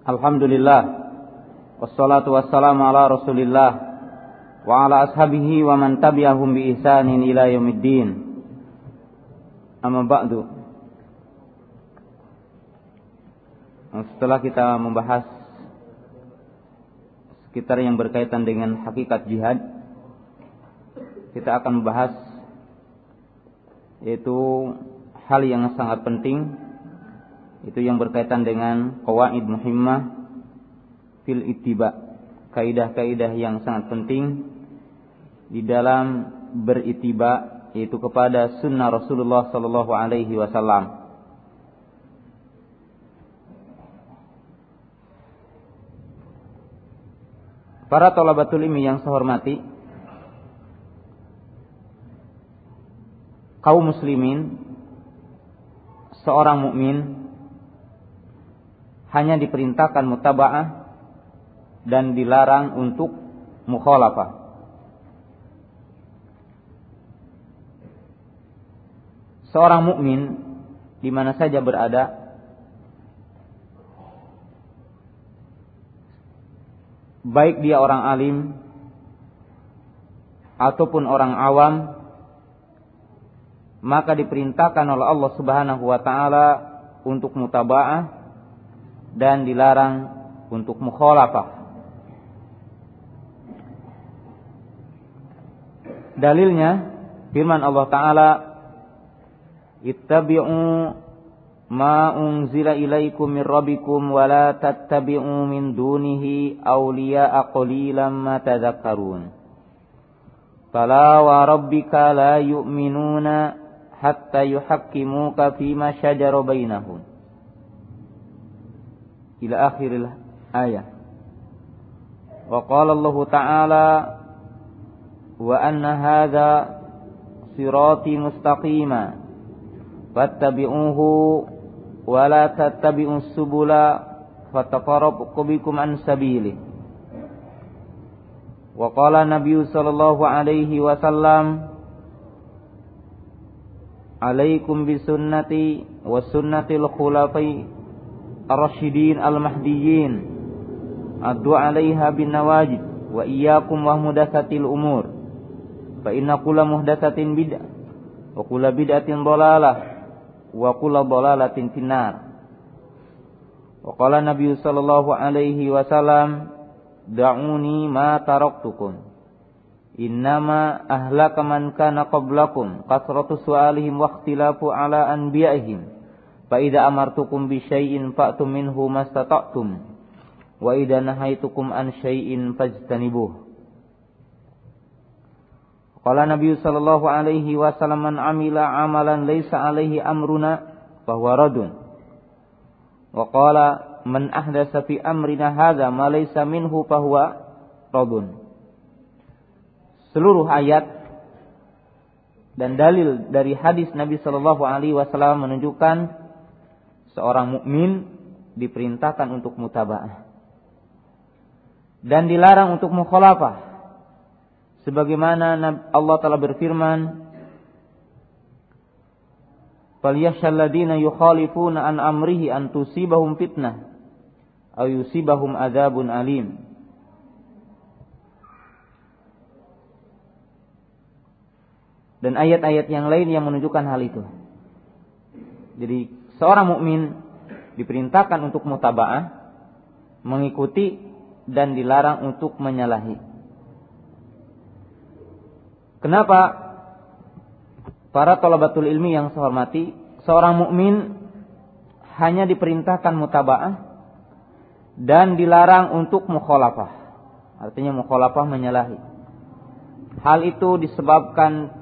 Alhamdulillah. Wassalatu wassalamu ala rasulillah Wa ala ashabihi wa man tabi'ahum bi ihsanin ila yaumiddin. Amma ba'du. Setelah kita membahas Sekitar yang berkaitan dengan hakikat jihad Kita akan membahas Yaitu hal yang sangat penting itu yang berkaitan dengan qawaid muhimmah fil ittiba. Kaidah-kaidah yang sangat penting di dalam beritiba yaitu kepada sunnah Rasulullah sallallahu alaihi wasallam. Para talabatul ilmi yang saya hormati kaum muslimin seorang mukmin hanya diperintahkan mutaba'ah dan dilarang untuk mukhalafah. Seorang mukmin di mana saja berada baik dia orang alim ataupun orang awam maka diperintahkan oleh Allah Subhanahu wa taala untuk mutaba'ah dan dilarang untuk mukhalafah. Dalilnya firman Allah taala Ittabi'u ma unzila ilaikum min rabbikum wa la tattabi'u min dunihi awliya'a qalilan ma tadhakkarun. Fala wa rabbika la yu'minuna hatta yuhakkimuka fima shajara bainahum ila akhiril ayat. Wa qala Allah Ta'ala wa anna hadha sirati mustaqima fattabi'uhu wa la tattabi'us subula fatafarraqu bikum an sabili. Wa qala Nabi sallallahu alaihi wasallam Alaikum bisunnati wa sunnatil khulafai ar-rasyidin al-mahdiyyin addu 'alaiha bin nawajid wa iyyakum wa muhdatsatil umur fa inna kulla muhdatsatin bid'ah wa kulla bid'atin dhalalah wa kulla dhalalatin finnar wa qala nabi sallallahu alaihi wasallam da'uni ma taraktukum innama ahlaka man kana qablakum Fa idza amartukum bi syai'in fa'tum minhu mastata'tum wa idza nahaitukum an syai'in fajtanibuh. Qala Nabi sallallahu alaihi wasallam man amila amalan laisa alaihi amruna fahuwa radun. Wa qala man ahdasa fi amrina hadza ma laisa minhu fahuwa radun. Seluruh ayat dan dalil dari hadis Nabi sallallahu alaihi wasallam menunjukkan seorang mukmin diperintahkan untuk mutaba'ah dan dilarang untuk mukhalafah sebagaimana Allah telah berfirman فَلْيَخْشَى الَّذِينَ يُخَالِفُونَ عَنْ أَمْرِهِ أَنْ تُصِيبَهُمْ فِتْنَةٌ أَوْ يُصِيبَهُمْ عَذَابٌ أَلِيمٌ Dan ayat-ayat yang lain yang menunjukkan hal itu. Jadi seorang mukmin diperintahkan untuk mutaba'ah, mengikuti dan dilarang untuk menyalahi. Kenapa para talabatul ilmi yang saya hormati, seorang mukmin hanya diperintahkan mutaba'ah dan dilarang untuk mukhalafah. Artinya mukhalafah menyalahi. Hal itu disebabkan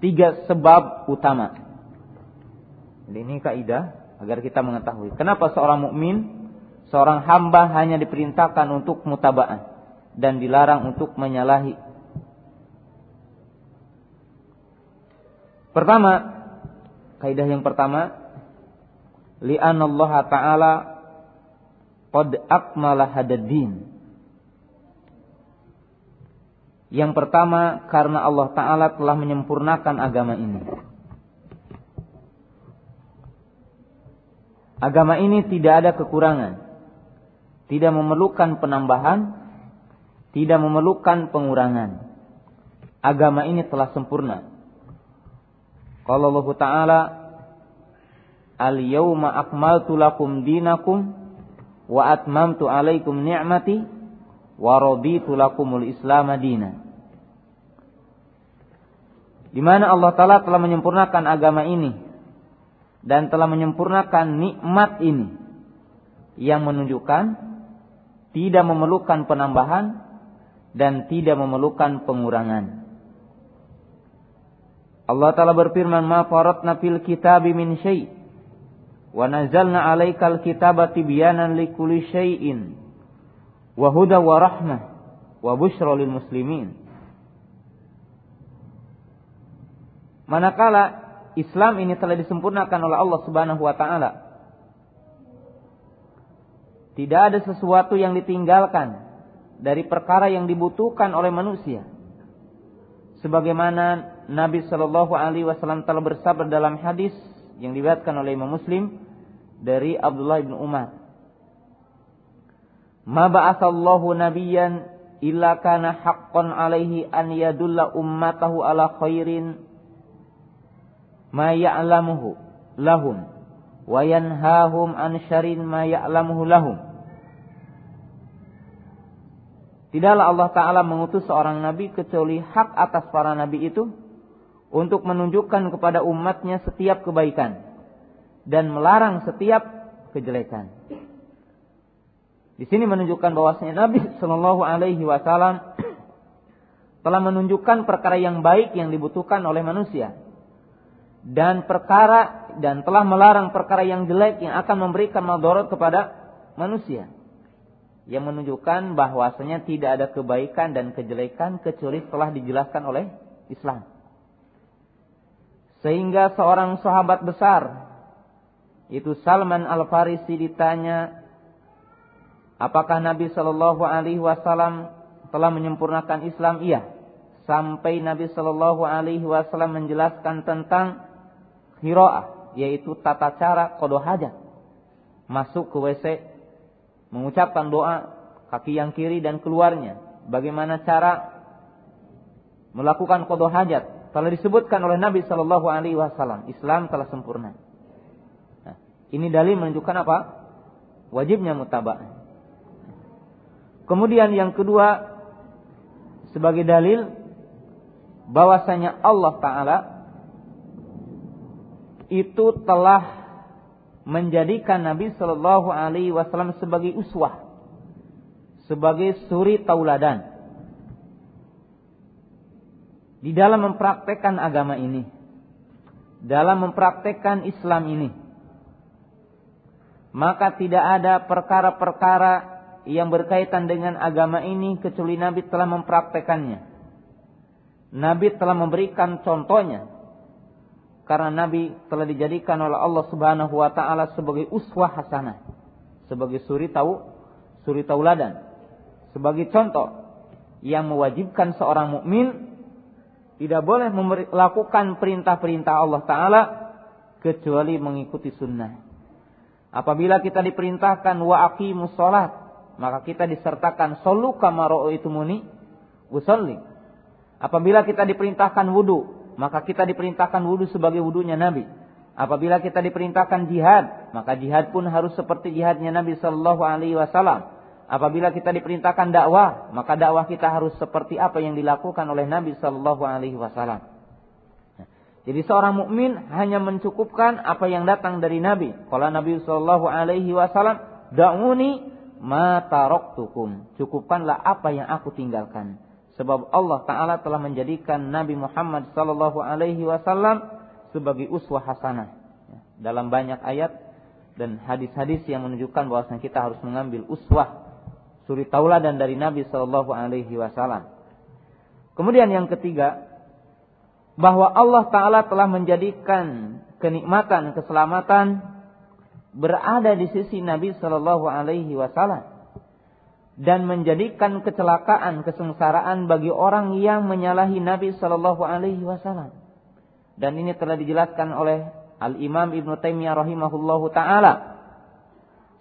tiga sebab utama. Jadi ini kaidah agar kita mengetahui. Kenapa seorang mukmin, seorang hamba hanya diperintahkan untuk mutaba'ah dan dilarang untuk menyalahi. Pertama, kaidah yang pertama, li'an Allah Ta'ala qad akmala hadaddin. Yang pertama karena Allah Ta'ala telah menyempurnakan agama ini. Agama ini tidak ada kekurangan. tidak memerlukan penambahan, tidak memerlukan pengurangan. Agama ini telah sempurna. Kalau Allah Ta'ala, Al-yawma akmaltu lakum dinakum wa atmamtu alaikum ni'mati wa raditu lakumul islam dina. Di mana Allah Ta'ala telah menyempurnakan agama ini dan telah menyempurnakan nikmat ini yang menunjukkan tidak memerlukan penambahan dan tidak memerlukan pengurangan. Allah Ta'ala berfirman, Ma faratna fil kitabi min syai' wa nazalna alaikal kitaba tibyanan likulli syai'in wa huda wa rahmah wa bushra lil muslimin. Manakala Islam ini telah disempurnakan oleh Allah Subhanahu wa taala. Tidak ada sesuatu yang ditinggalkan dari perkara yang dibutuhkan oleh manusia. Sebagaimana Nabi Shallallahu alaihi wasallam telah bersabda dalam hadis yang diriwayatkan oleh Imam Muslim dari Abdullah bin Umar. Ma ba'atsallahu nabiyyan illa kana haqqan alaihi an yadulla ummatahu ala khairin ma ya'lamuhu lahum wa yanhahum an syarin ma ya'lamuhu lahum. Tidaklah Allah Ta'ala mengutus seorang nabi kecuali hak atas para nabi itu untuk menunjukkan kepada umatnya setiap kebaikan dan melarang setiap kejelekan. Di sini menunjukkan bahwasanya Nabi Shallallahu Alaihi Wasallam telah menunjukkan perkara yang baik yang dibutuhkan oleh manusia dan perkara dan telah melarang perkara yang jelek yang akan memberikan madarat kepada manusia yang menunjukkan bahwasanya tidak ada kebaikan dan kejelekan kecuali telah dijelaskan oleh Islam. Sehingga seorang sahabat besar itu Salman Al Farisi ditanya, apakah Nabi Shallallahu Alaihi Wasallam telah menyempurnakan Islam? Iya. Sampai Nabi Shallallahu Alaihi Wasallam menjelaskan tentang hiro'ah, yaitu tata cara kodoh hajat. Masuk ke WC, mengucapkan doa kaki yang kiri dan keluarnya. Bagaimana cara melakukan kodoh hajat. Telah disebutkan oleh Nabi Shallallahu Alaihi Wasallam. Islam telah sempurna. Nah, ini dalil menunjukkan apa? Wajibnya mutabah. Kemudian yang kedua sebagai dalil bahwasanya Allah Taala itu telah menjadikan Nabi Shallallahu Alaihi Wasallam sebagai uswah, sebagai suri tauladan di dalam mempraktekkan agama ini, dalam mempraktekkan Islam ini. Maka tidak ada perkara-perkara yang berkaitan dengan agama ini kecuali Nabi telah mempraktekannya. Nabi telah memberikan contohnya karena Nabi telah dijadikan oleh Allah Subhanahu wa taala sebagai uswah hasanah, sebagai suri tahu, suri tauladan, sebagai contoh yang mewajibkan seorang mukmin tidak boleh melakukan perintah-perintah Allah taala kecuali mengikuti sunnah. Apabila kita diperintahkan wa aqimus salat, maka kita disertakan sallu kama muni usolli. Apabila kita diperintahkan wudu, maka kita diperintahkan wudhu sebagai wudhunya Nabi. Apabila kita diperintahkan jihad, maka jihad pun harus seperti jihadnya Nabi Shallallahu Alaihi Wasallam. Apabila kita diperintahkan dakwah, maka dakwah kita harus seperti apa yang dilakukan oleh Nabi Shallallahu Alaihi Wasallam. Jadi seorang mukmin hanya mencukupkan apa yang datang dari Nabi. Kalau Nabi Shallallahu Alaihi Wasallam, dauni ma taroktukum. Cukupkanlah apa yang aku tinggalkan. Sebab Allah Ta'ala telah menjadikan Nabi Muhammad Sallallahu Alaihi Wasallam sebagai uswah hasanah. Ya, dalam banyak ayat dan hadis-hadis yang menunjukkan bahwa kita harus mengambil uswah suri tauladan dari Nabi Sallallahu Alaihi Wasallam. Kemudian yang ketiga, bahwa Allah Ta'ala telah menjadikan kenikmatan, keselamatan berada di sisi Nabi Sallallahu Alaihi Wasallam dan menjadikan kecelakaan, kesengsaraan bagi orang yang menyalahi Nabi Shallallahu Alaihi Wasallam. Dan ini telah dijelaskan oleh Al Imam Ibn Taimiyah rahimahullahu taala.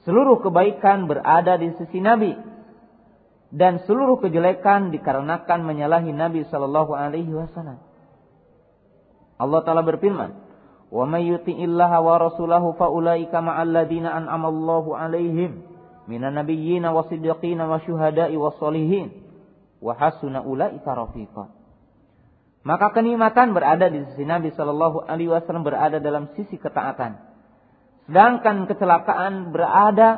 Seluruh kebaikan berada di sisi Nabi dan seluruh kejelekan dikarenakan menyalahi Nabi sallallahu alaihi wasallam. Allah taala berfirman, "Wa may yuti'illaha wa rasulahu fa ulaika ma'al ladzina an'ama Allahu 'alaihim minan nabiyyin wasiddiqin wasyuhada'i wassalihin wa hasuna ulaika rafiqa." Maka kenikmatan berada di sisi Nabi sallallahu alaihi wasallam berada dalam sisi ketaatan. Sedangkan kecelakaan berada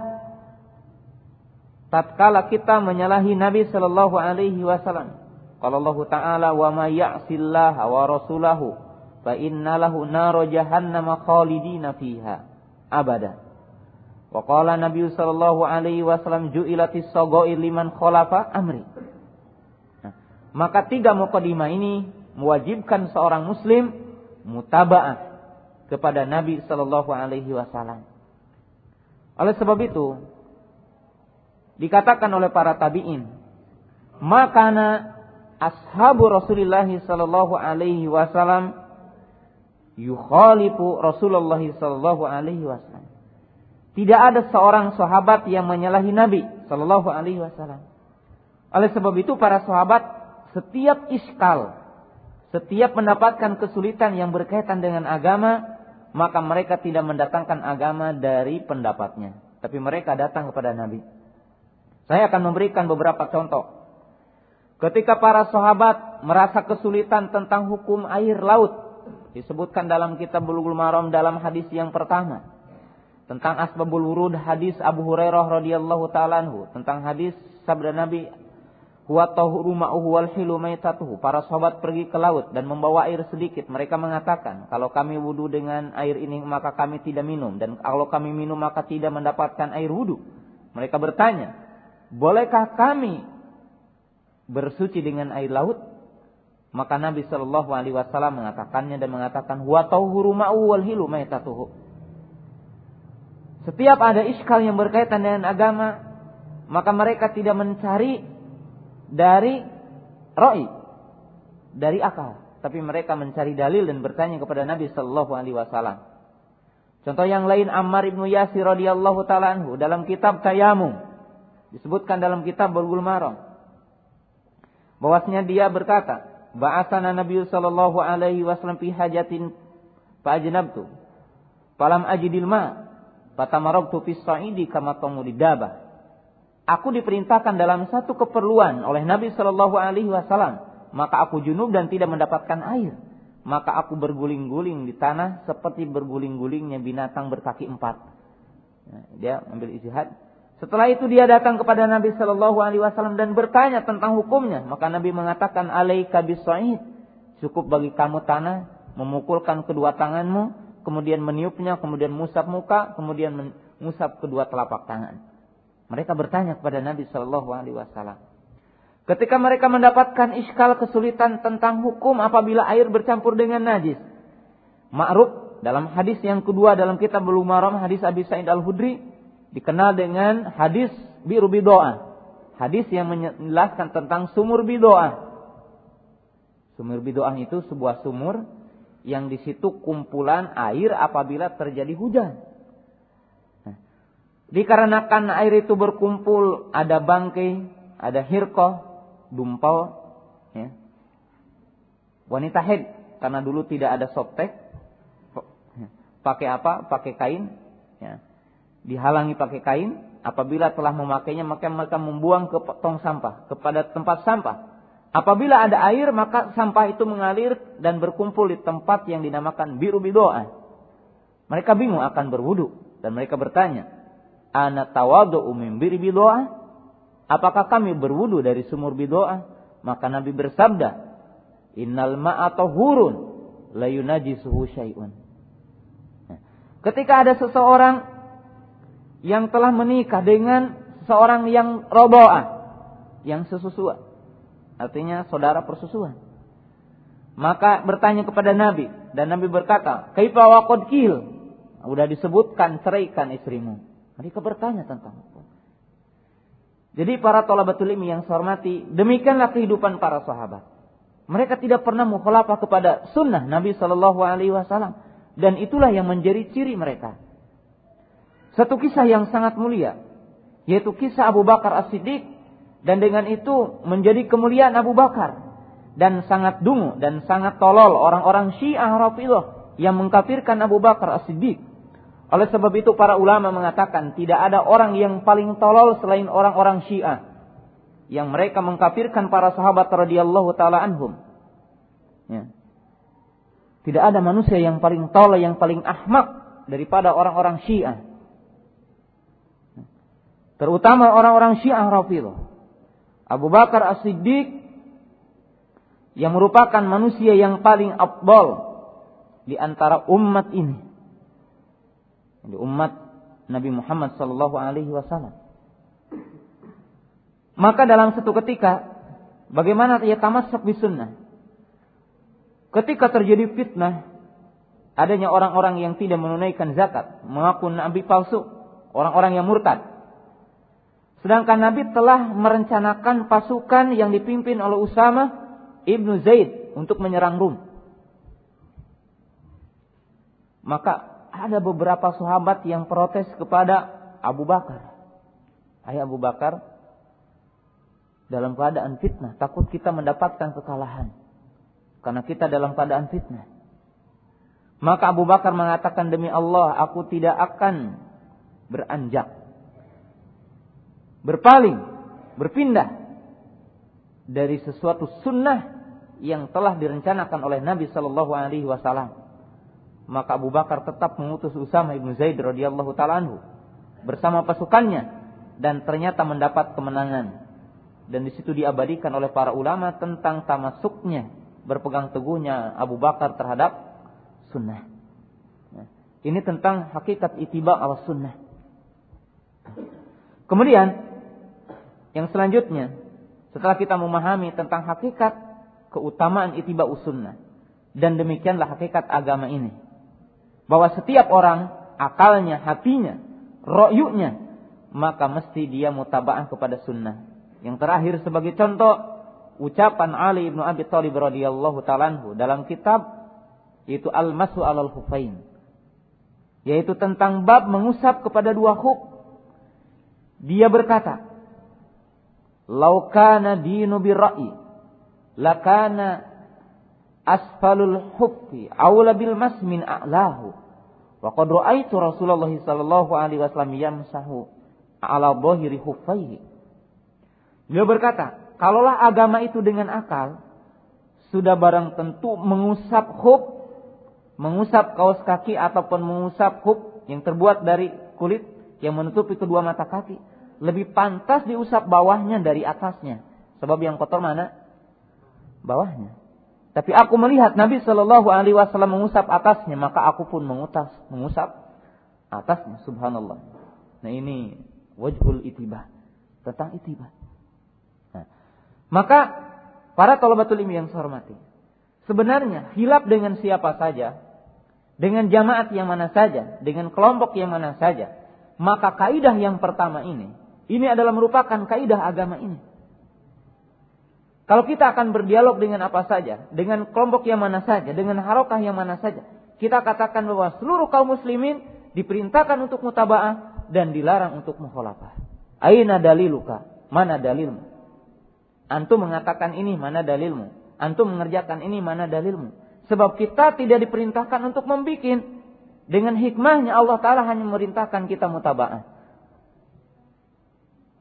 tatkala kita menyalahi Nabi sallallahu alaihi wasallam. Kalau Allah Ta'ala wa may ya'sillaha wa rasulahu fa innalahu naro jahannama khalidina fiha abada. Wa qala Nabi sallallahu alaihi wasallam ju'ilatis sagair liman khalafa amri. Nah, maka tiga mukadimah ini mewajibkan seorang muslim mutaba'ah kepada Nabi sallallahu alaihi wasallam. Oleh sebab itu, dikatakan oleh para tabi'in makana ashabu Rasulullah sallallahu alaihi wasallam yukhalifu Rasulullah sallallahu alaihi wasallam tidak ada seorang sahabat yang menyalahi Nabi sallallahu alaihi wasallam oleh sebab itu para sahabat setiap iskal setiap mendapatkan kesulitan yang berkaitan dengan agama maka mereka tidak mendatangkan agama dari pendapatnya tapi mereka datang kepada Nabi saya akan memberikan beberapa contoh. Ketika para sahabat merasa kesulitan tentang hukum air laut, disebutkan dalam kitab Bulughul Maram dalam hadis yang pertama. Tentang asbabul wurud hadis Abu Hurairah radhiyallahu taala tentang hadis sabda Nabi huwa tahuru ma'uhu wal hilu maitatuhu. Para sahabat pergi ke laut dan membawa air sedikit. Mereka mengatakan, kalau kami wudu dengan air ini maka kami tidak minum dan kalau kami minum maka tidak mendapatkan air wudu. Mereka bertanya, bolehkah kami bersuci dengan air laut? Maka Nabi Shallallahu Alaihi Wasallam mengatakannya dan mengatakan wa tauhuru ma'u wal hilu maitatuhu. Setiap ada iskal yang berkaitan dengan agama, maka mereka tidak mencari dari roi, dari akal, tapi mereka mencari dalil dan bertanya kepada Nabi Shallallahu Alaihi Wasallam. Contoh yang lain Ammar ibnu Yasir radhiyallahu taala dalam kitab Tayamum Disebutkan dalam kitab Bulughul Maram. Bahwasanya dia berkata, Ba'asana Nabi sallallahu alaihi wasallam fi hajatin fa'ajnabtu. Falam ajidil ma. Fatamarabtu fi sa'idi kama tamudidaba. Aku diperintahkan dalam satu keperluan oleh Nabi sallallahu alaihi wasallam, maka aku junub dan tidak mendapatkan air. Maka aku berguling-guling di tanah seperti berguling-gulingnya binatang berkaki empat. Nah, dia ambil istihad setelah itu dia datang kepada Nabi Shallallahu Alaihi Wasallam dan bertanya tentang hukumnya. Maka Nabi mengatakan, alaika bisaid. Cukup bagi kamu tanah, memukulkan kedua tanganmu, kemudian meniupnya, kemudian musab muka, kemudian mengusap kedua telapak tangan. Mereka bertanya kepada Nabi Shallallahu Alaihi Wasallam. Ketika mereka mendapatkan iskal kesulitan tentang hukum apabila air bercampur dengan najis. Ma'ruf dalam hadis yang kedua dalam kitab Bulumaram hadis Abi Sa'id Al-Hudri dikenal dengan hadis biru bidoa. Hadis yang menjelaskan tentang sumur bidoa. Sumur bidoa itu sebuah sumur yang di situ kumpulan air apabila terjadi hujan. Nah, dikarenakan air itu berkumpul, ada bangkai, ada hirkoh, dumpal, ya. wanita head karena dulu tidak ada softtek, pakai apa? Pakai kain, ya dihalangi pakai kain, apabila telah memakainya maka mereka membuang ke tong sampah, kepada tempat sampah. Apabila ada air maka sampah itu mengalir dan berkumpul di tempat yang dinamakan biru bidoa. Mereka bingung akan berwudu dan mereka bertanya, "Ana tawadu min biru bidoa?" Apakah kami berwudu dari sumur bidoa? Maka Nabi bersabda, "Innal ma'a tahurun la yunajisuhu syai'un." Ketika ada seseorang yang telah menikah dengan seorang yang roboah, yang sesusuan. Artinya saudara persusuan. Maka bertanya kepada Nabi dan Nabi berkata, "Kaifa waqad kil?" Sudah disebutkan ceraikan istrimu. Mereka bertanya tentang itu. Jadi para tolabatul ilmi yang saya hormati, demikianlah kehidupan para sahabat. Mereka tidak pernah mukhalafah kepada sunnah Nabi Shallallahu Alaihi Wasallam dan itulah yang menjadi ciri mereka. Satu kisah yang sangat mulia, yaitu kisah Abu Bakar As-Siddiq dan dengan itu menjadi kemuliaan Abu Bakar dan sangat dungu dan sangat tolol orang-orang Syiah Rafidhah yang mengkafirkan Abu Bakar As-Siddiq. Oleh sebab itu para ulama mengatakan tidak ada orang yang paling tolol selain orang-orang Syiah yang mereka mengkafirkan para sahabat radhiyallahu taala anhum. Ya. Tidak ada manusia yang paling tolol yang paling ahmak daripada orang-orang Syiah. Terutama orang-orang Syiah Rafidhah. Abu Bakar As-Siddiq yang merupakan manusia yang paling abdol di antara umat ini. Di umat Nabi Muhammad sallallahu alaihi wasallam. Maka dalam satu ketika bagaimana ia tamasuk di sunnah? Ketika terjadi fitnah adanya orang-orang yang tidak menunaikan zakat, mengaku nabi palsu, orang-orang yang murtad. Sedangkan Nabi telah merencanakan pasukan yang dipimpin oleh Usama ibnu Zaid untuk menyerang Rum. Maka ada beberapa sahabat yang protes kepada Abu Bakar. Ayah Abu Bakar, dalam keadaan fitnah, takut kita mendapatkan kekalahan. Karena kita dalam keadaan fitnah. Maka Abu Bakar mengatakan demi Allah, aku tidak akan beranjak berpaling, berpindah dari sesuatu sunnah yang telah direncanakan oleh Nabi Shallallahu Alaihi Wasallam. Maka Abu Bakar tetap mengutus Usama ibnu Zaid radhiyallahu taalaanhu bersama pasukannya dan ternyata mendapat kemenangan. Dan di situ diabadikan oleh para ulama tentang tamasuknya berpegang teguhnya Abu Bakar terhadap sunnah. Ini tentang hakikat itiba al sunnah. Kemudian yang selanjutnya, setelah kita memahami tentang hakikat keutamaan itiba sunnah. Dan demikianlah hakikat agama ini. Bahwa setiap orang, akalnya, hatinya, ro'yuknya, maka mesti dia mutaba'ah kepada sunnah. Yang terakhir sebagai contoh, ucapan Ali ibnu Abi Thalib radhiyallahu taalaanhu dalam kitab yaitu Al-Masu alal Hufain. Yaitu tentang bab mengusap kepada dua khuf. Dia berkata, Laukana dinu birra'i lakana asfalul huffi awla bil mas min a'lahu. Wa qad ra'aitu Rasulullah sallallahu alaihi wasallam yamsahu ala dhahiri huffaihi. Beliau berkata, kalaulah agama itu dengan akal, sudah barang tentu mengusap hub, mengusap kaos kaki ataupun mengusap hub yang terbuat dari kulit yang menutupi kedua mata kaki lebih pantas diusap bawahnya dari atasnya. Sebab yang kotor mana? Bawahnya. Tapi aku melihat Nabi Shallallahu Alaihi Wasallam mengusap atasnya, maka aku pun mengutas, mengusap atasnya. Subhanallah. Nah ini wajhul itibah tentang itibah. Nah, maka para tolabatul ilmi yang saya hormati, sebenarnya hilap dengan siapa saja, dengan jamaat yang mana saja, dengan kelompok yang mana saja, maka kaidah yang pertama ini ini adalah merupakan kaidah agama ini. Kalau kita akan berdialog dengan apa saja, dengan kelompok yang mana saja, dengan harokah yang mana saja, kita katakan bahwa seluruh kaum muslimin diperintahkan untuk mutaba'ah dan dilarang untuk mukhalafah. Aina daliluka? Mana dalilmu? Antum mengatakan ini, mana dalilmu? Antum mengerjakan ini, mana dalilmu? Sebab kita tidak diperintahkan untuk membuat. Dengan hikmahnya Allah Ta'ala hanya memerintahkan kita mutaba'ah.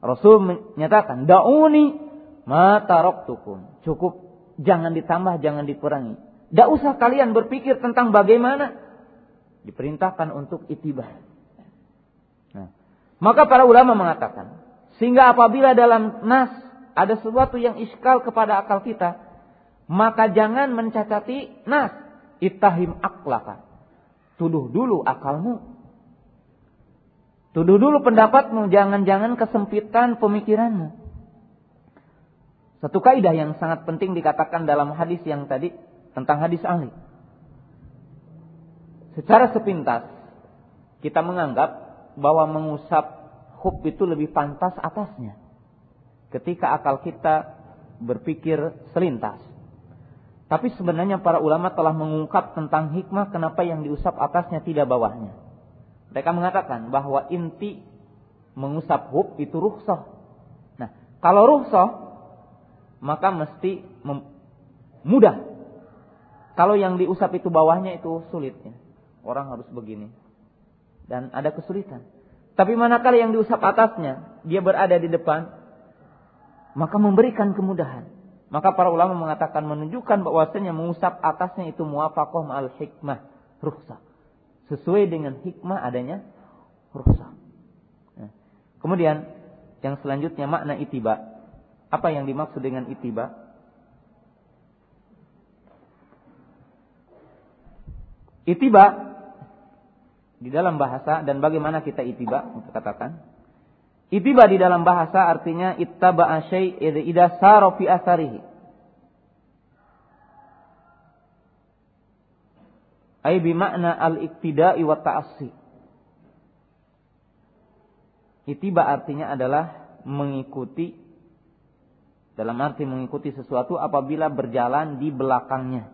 Rasul menyatakan, "Dauni ma taraktukum." Cukup jangan ditambah, jangan dikurangi. Tidak usah kalian berpikir tentang bagaimana diperintahkan untuk itibah. Nah, maka para ulama mengatakan, sehingga apabila dalam nas ada sesuatu yang iskal kepada akal kita, maka jangan mencacati nas, itahim aklaka. Tuduh dulu akalmu Tuduh dulu pendapatmu, jangan-jangan kesempitan pemikiranmu. Satu kaidah yang sangat penting dikatakan dalam hadis yang tadi tentang hadis ahli. Secara sepintas kita menganggap bahwa mengusap hub itu lebih pantas atasnya. Ketika akal kita berpikir selintas. Tapi sebenarnya para ulama telah mengungkap tentang hikmah kenapa yang diusap atasnya tidak bawahnya. Mereka mengatakan bahwa inti mengusap hub itu rukhsah. Nah, kalau rukhsah maka mesti mudah. Kalau yang diusap itu bawahnya itu sulitnya. Orang harus begini. Dan ada kesulitan. Tapi manakala yang diusap atasnya, dia berada di depan, maka memberikan kemudahan. Maka para ulama mengatakan menunjukkan bahwasanya mengusap atasnya itu muafakoh ma'al hikmah, rukhsah. Sesuai dengan hikmah adanya rukhsah. Nah, kemudian yang selanjutnya makna itiba. Apa yang dimaksud dengan itiba? Itiba di dalam bahasa dan bagaimana kita itiba kita katakan. Itiba di dalam bahasa artinya ittaba syai' idza sara asarihi. Ai makna al-iktida'i wa ta'assi. Itiba artinya adalah mengikuti dalam arti mengikuti sesuatu apabila berjalan di belakangnya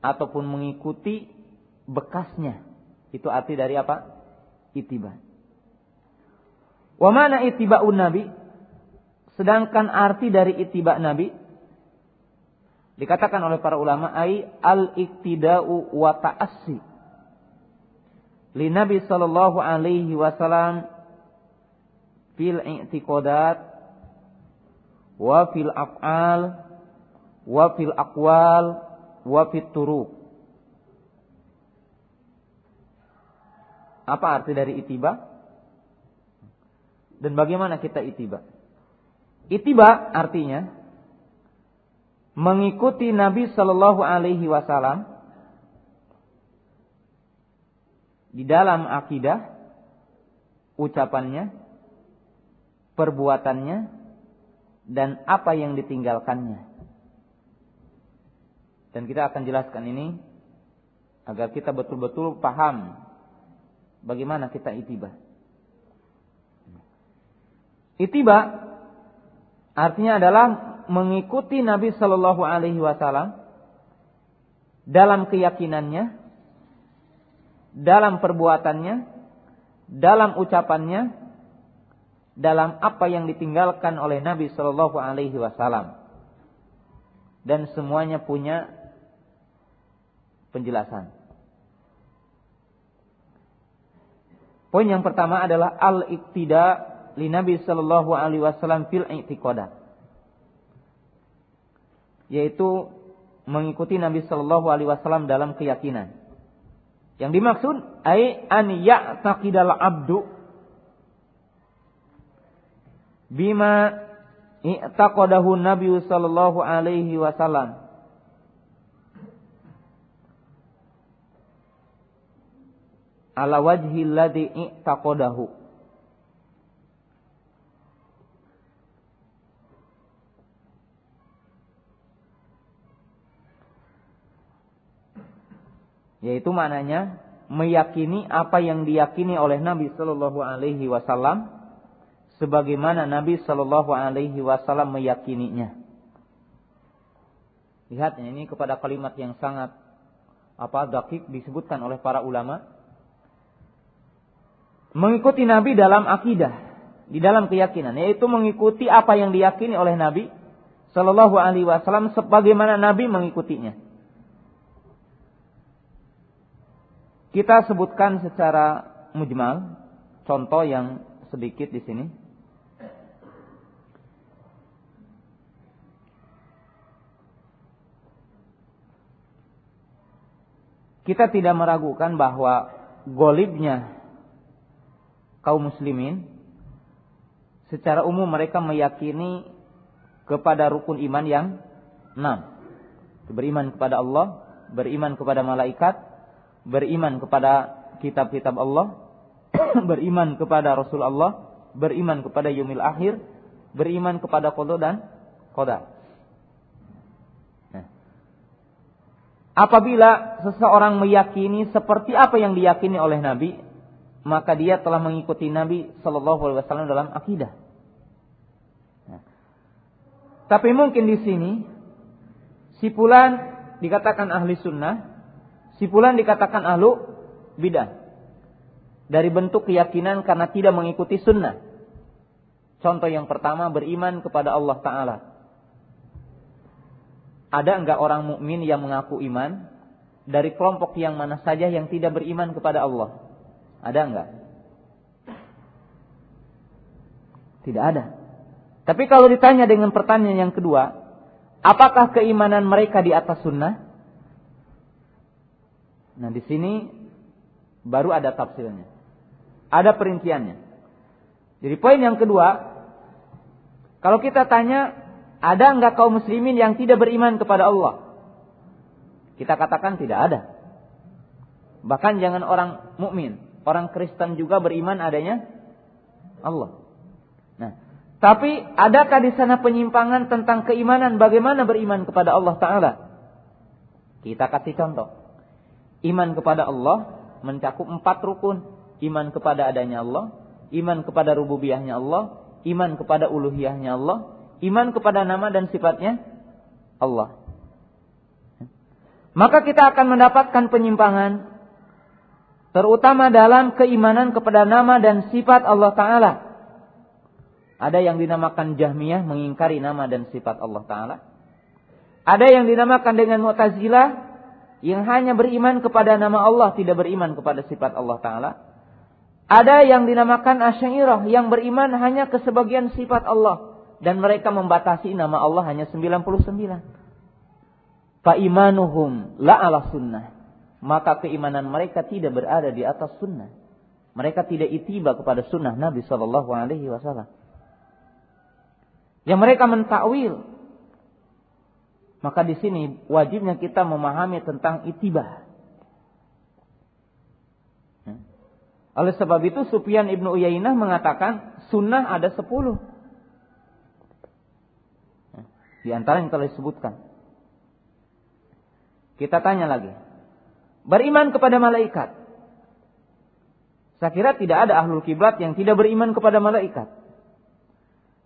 ataupun mengikuti bekasnya. Itu arti dari apa? Itiba. Wa mana itiba'un nabi? Sedangkan arti dari itiba nabi dikatakan oleh para ulama ai al-iktida'u wa ta'assi. Li Nabi sallallahu alaihi wasallam fil i'tiqadat wa fil af'al wa fil aqwal wa turuq. Apa arti dari itiba? Dan bagaimana kita itiba? Itiba artinya mengikuti Nabi Shallallahu Alaihi Wasallam di dalam akidah, ucapannya, perbuatannya, dan apa yang ditinggalkannya. Dan kita akan jelaskan ini agar kita betul-betul paham bagaimana kita itiba. Itiba artinya adalah mengikuti Nabi Shallallahu Alaihi Wasallam dalam keyakinannya, dalam perbuatannya, dalam ucapannya, dalam apa yang ditinggalkan oleh Nabi Shallallahu Alaihi Wasallam, dan semuanya punya penjelasan. Poin yang pertama adalah al-iktida li Nabi sallallahu alaihi wasallam fil i'tiqadat. Yaitu mengikuti Nabi sallallahu alaihi wasallam dalam keyakinan. Yang dimaksud ai an ya'taqidal abdu bima i'taqadahu Nabi sallallahu alaihi wasallam ala wajhi alladhi i'taqadahu yaitu maknanya meyakini apa yang diyakini oleh Nabi Shallallahu Alaihi Wasallam sebagaimana Nabi Shallallahu Alaihi Wasallam meyakininya. Lihat ini kepada kalimat yang sangat apa dakik disebutkan oleh para ulama mengikuti Nabi dalam akidah, di dalam keyakinan, yaitu mengikuti apa yang diyakini oleh Nabi Shallallahu Alaihi Wasallam sebagaimana Nabi mengikutinya. Kita sebutkan secara mujmal contoh yang sedikit di sini. Kita tidak meragukan bahwa golibnya kaum muslimin secara umum mereka meyakini kepada rukun iman yang enam. Beriman kepada Allah, beriman kepada malaikat, beriman kepada kitab-kitab Allah, beriman kepada Rasul Allah, beriman kepada yumil akhir, beriman kepada qada dan qadar. Nah. Apabila seseorang meyakini seperti apa yang diyakini oleh Nabi, maka dia telah mengikuti Nabi Shallallahu Alaihi Wasallam dalam akidah. Nah. Tapi mungkin di sini si dikatakan ahli sunnah, si dikatakan ahlu bidah. dari bentuk keyakinan karena tidak mengikuti sunnah. Contoh yang pertama beriman kepada Allah Taala. Ada enggak orang mukmin yang mengaku iman dari kelompok yang mana saja yang tidak beriman kepada Allah? Ada enggak? Tidak ada. Tapi kalau ditanya dengan pertanyaan yang kedua, apakah keimanan mereka di atas sunnah? Nah di sini baru ada tafsirnya. Ada perinciannya. Jadi poin yang kedua, kalau kita tanya, ada enggak kaum muslimin yang tidak beriman kepada Allah? Kita katakan tidak ada. Bahkan jangan orang mukmin, orang Kristen juga beriman adanya Allah. Nah, tapi adakah di sana penyimpangan tentang keimanan bagaimana beriman kepada Allah taala? Kita kasih contoh. Iman kepada Allah mencakup empat rukun iman kepada adanya Allah, iman kepada rububiyahnya Allah, iman kepada uluhiyahnya Allah, iman kepada nama dan sifatnya Allah. Maka kita akan mendapatkan penyimpangan terutama dalam keimanan kepada nama dan sifat Allah taala. Ada yang dinamakan Jahmiyah mengingkari nama dan sifat Allah taala. Ada yang dinamakan dengan Mu'tazilah yang hanya beriman kepada nama Allah tidak beriman kepada sifat Allah taala. Ada yang dinamakan Asy'ariyah yang beriman hanya ke sebagian sifat Allah dan mereka membatasi nama Allah hanya 99. Fa imanuhum la ala sunnah. Maka keimanan mereka tidak berada di atas sunnah. Mereka tidak itiba kepada sunnah Nabi Shallallahu Alaihi Wasallam. Yang mereka mentakwil. Maka di sini wajibnya kita memahami tentang itibah. Oleh sebab itu Sufyan ibnu Uyainah mengatakan sunnah ada sepuluh. Di antara yang telah disebutkan. Kita tanya lagi. Beriman kepada malaikat. Saya kira tidak ada ahlul kiblat yang tidak beriman kepada malaikat.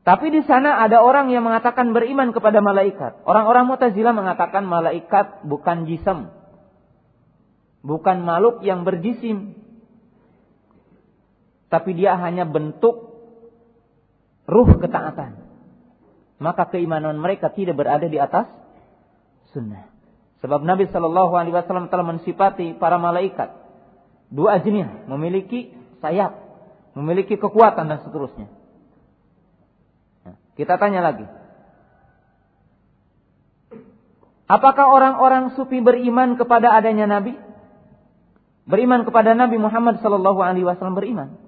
Tapi di sana ada orang yang mengatakan beriman kepada malaikat. Orang-orang Mu'tazilah mengatakan malaikat bukan jisam. Bukan makhluk yang berjisim tapi dia hanya bentuk ruh ketaatan. Maka keimanan mereka tidak berada di atas sunnah. Sebab Nabi Shallallahu Alaihi Wasallam telah mensifati para malaikat dua jenis memiliki sayap, memiliki kekuatan dan seterusnya. Kita tanya lagi, apakah orang-orang sufi beriman kepada adanya Nabi? Beriman kepada Nabi Muhammad Shallallahu Alaihi Wasallam beriman.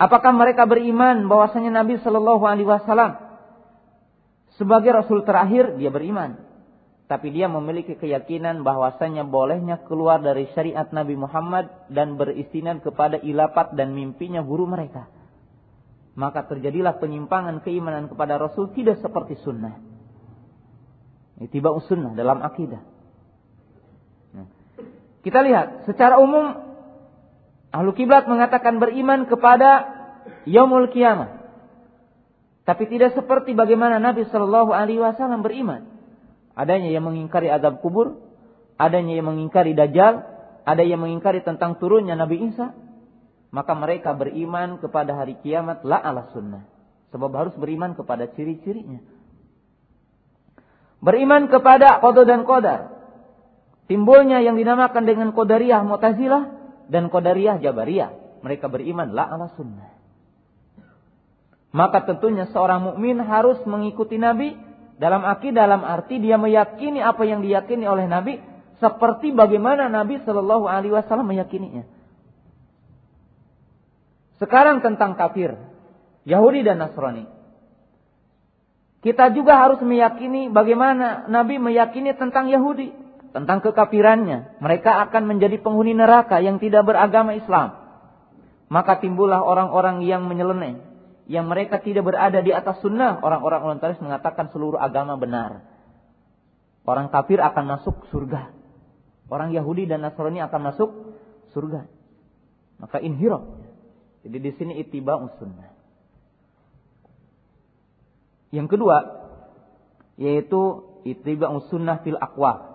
Apakah mereka beriman bahwasanya Nabi Shallallahu Alaihi Wasallam sebagai Rasul terakhir dia beriman, tapi dia memiliki keyakinan bahwasanya bolehnya keluar dari syariat Nabi Muhammad dan beristinad kepada ilapat dan mimpinya guru mereka. Maka terjadilah penyimpangan keimanan kepada Rasul tidak seperti sunnah. Tiba sunnah dalam akidah. Nah, kita lihat secara umum Ahlu kiblat mengatakan beriman kepada yaumul kiamah. Tapi tidak seperti bagaimana Nabi Shallallahu Alaihi Wasallam beriman. Adanya yang mengingkari adab kubur, adanya yang mengingkari dajjal, ada yang mengingkari tentang turunnya Nabi Isa. Maka mereka beriman kepada hari kiamat la ala sunnah. Sebab harus beriman kepada ciri-cirinya. Beriman kepada kodo dan kodar. Timbulnya yang dinamakan dengan kodariyah mutazilah dan Qadariyah Jabariyah. Mereka beriman la ala sunnah. Maka tentunya seorang mukmin harus mengikuti Nabi dalam akidah dalam arti dia meyakini apa yang diyakini oleh Nabi seperti bagaimana Nabi Shallallahu Alaihi Wasallam meyakininya. Sekarang tentang kafir, Yahudi dan Nasrani. Kita juga harus meyakini bagaimana Nabi meyakini tentang Yahudi tentang kekafirannya. Mereka akan menjadi penghuni neraka yang tidak beragama Islam. Maka timbullah orang-orang yang menyeleneh. Yang mereka tidak berada di atas sunnah. Orang-orang orientalis mengatakan seluruh agama benar. Orang kafir akan masuk surga. Orang Yahudi dan Nasrani akan masuk surga. Maka inhirah. Jadi di sini itiba sunnah. Yang kedua, yaitu itiba sunnah fil aqwa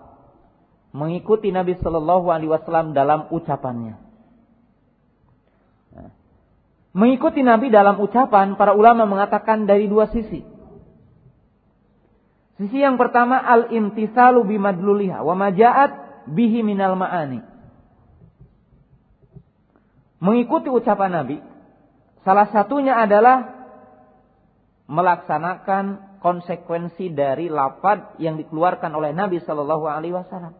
mengikuti Nabi Shallallahu Alaihi Wasallam dalam ucapannya. Nah, mengikuti Nabi dalam ucapan para ulama mengatakan dari dua sisi. Sisi yang pertama al-imtisalu bimadluliha wa maja'at bihi minal ma'ani. Mengikuti ucapan Nabi salah satunya adalah melaksanakan konsekuensi dari lapad yang dikeluarkan oleh Nabi Shallallahu alaihi wasallam.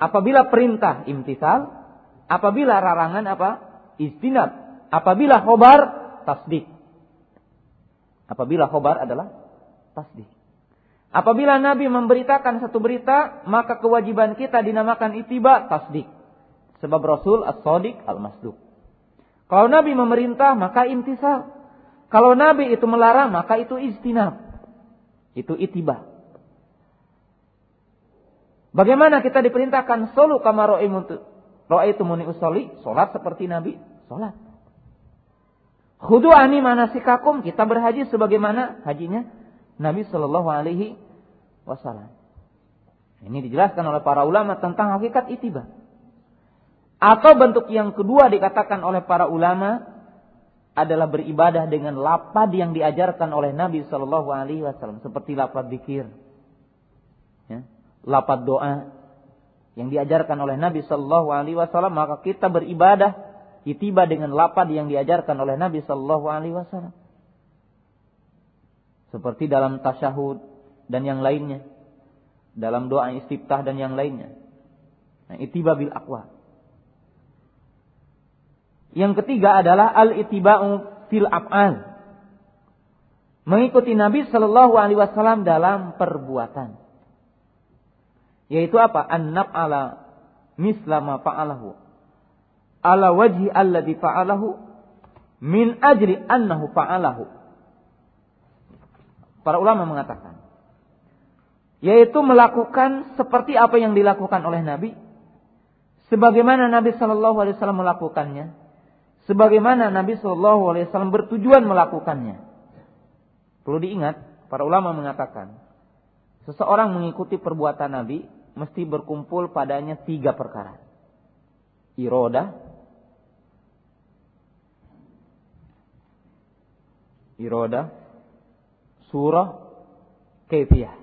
Apabila perintah imtisal, apabila larangan apa? Istinab. Apabila khobar, tasdik. Apabila khobar adalah tasdik. Apabila Nabi memberitakan satu berita, maka kewajiban kita dinamakan itiba tasdik. Sebab Rasul as-sadiq al-masduq. Kalau Nabi memerintah, maka imtisal. Kalau Nabi itu melarang, maka itu istinab. Itu itiba. Bagaimana kita diperintahkan solu kamar itu muni usoli, solat seperti Nabi, solat. Khudu ani manasikakum, kita berhaji sebagaimana hajinya Nabi Shallallahu Alaihi Wasallam. Ini dijelaskan oleh para ulama tentang hakikat itiba. Atau bentuk yang kedua dikatakan oleh para ulama adalah beribadah dengan lapad yang diajarkan oleh Nabi Shallallahu Alaihi Wasallam seperti lapad dikir, ya, lapad doa yang diajarkan oleh Nabi Shallallahu Alaihi Wasallam maka kita beribadah itiba dengan lapad yang diajarkan oleh Nabi Shallallahu Alaihi Wasallam seperti dalam tasyahud dan yang lainnya, dalam doa istiftah dan yang lainnya. Nah, itiba bil aqwa. Yang ketiga adalah al-itiba'u fil af'al. Mengikuti Nabi Shallallahu alaihi wasallam dalam perbuatan. Yaitu apa? An-nab ala mislama fa'alahu. Ala wajhi alladhi fa'alahu min ajri annahu fa'alahu Para ulama mengatakan yaitu melakukan seperti apa yang dilakukan oleh Nabi sebagaimana Nabi Shallallahu alaihi wasallam melakukannya sebagaimana Nabi Shallallahu alaihi wasallam bertujuan melakukannya perlu diingat para ulama mengatakan seseorang mengikuti perbuatan Nabi mesti berkumpul padanya tiga perkara iroda iroda surah kefiyah.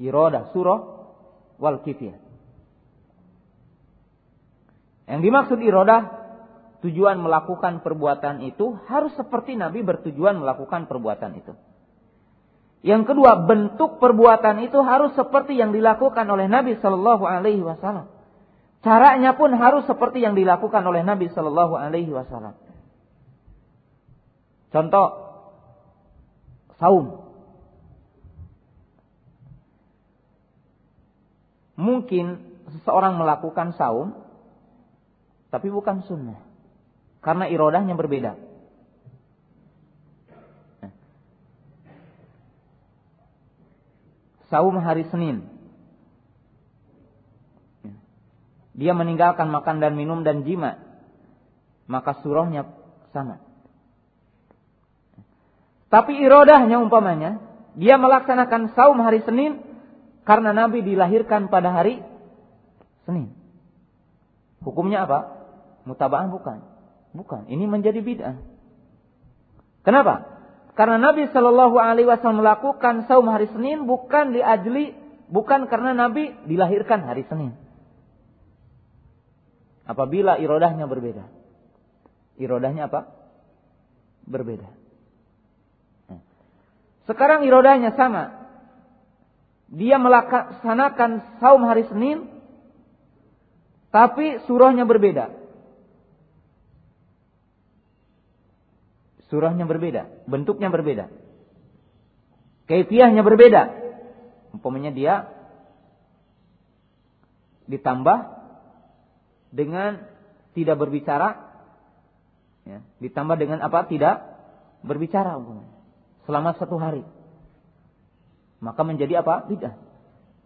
Irodah surah wal kefiyah. Yang dimaksud irodah tujuan melakukan perbuatan itu harus seperti Nabi bertujuan melakukan perbuatan itu. Yang kedua, bentuk perbuatan itu harus seperti yang dilakukan oleh Nabi Shallallahu Alaihi Wasallam. Caranya pun harus seperti yang dilakukan oleh Nabi Shallallahu Alaihi Wasallam. Contoh, saum. Mungkin seseorang melakukan saum, tapi bukan sunnah. Karena irodahnya berbeda. Saum hari Senin. Dia meninggalkan makan dan minum dan jima. Maka surahnya sama. Tapi irodahnya umpamanya, dia melaksanakan saum hari Senin karena Nabi dilahirkan pada hari Senin. Hukumnya apa? Mutabaan bukan. Bukan. Ini menjadi bid'ah. Kenapa? Karena Nabi Shallallahu Alaihi Wasallam melakukan saum hari Senin bukan diajli, bukan karena Nabi dilahirkan hari Senin. Apabila irodahnya berbeda. Irodahnya apa? Berbeda. Sekarang irodanya sama. Dia melaksanakan saum hari Senin, tapi surahnya berbeda. Surahnya berbeda, bentuknya berbeda. Kaifiahnya berbeda. Umpamanya dia ditambah dengan tidak berbicara, ya, ditambah dengan apa? Tidak berbicara umpamanya selama satu hari. Maka menjadi apa? Bidah.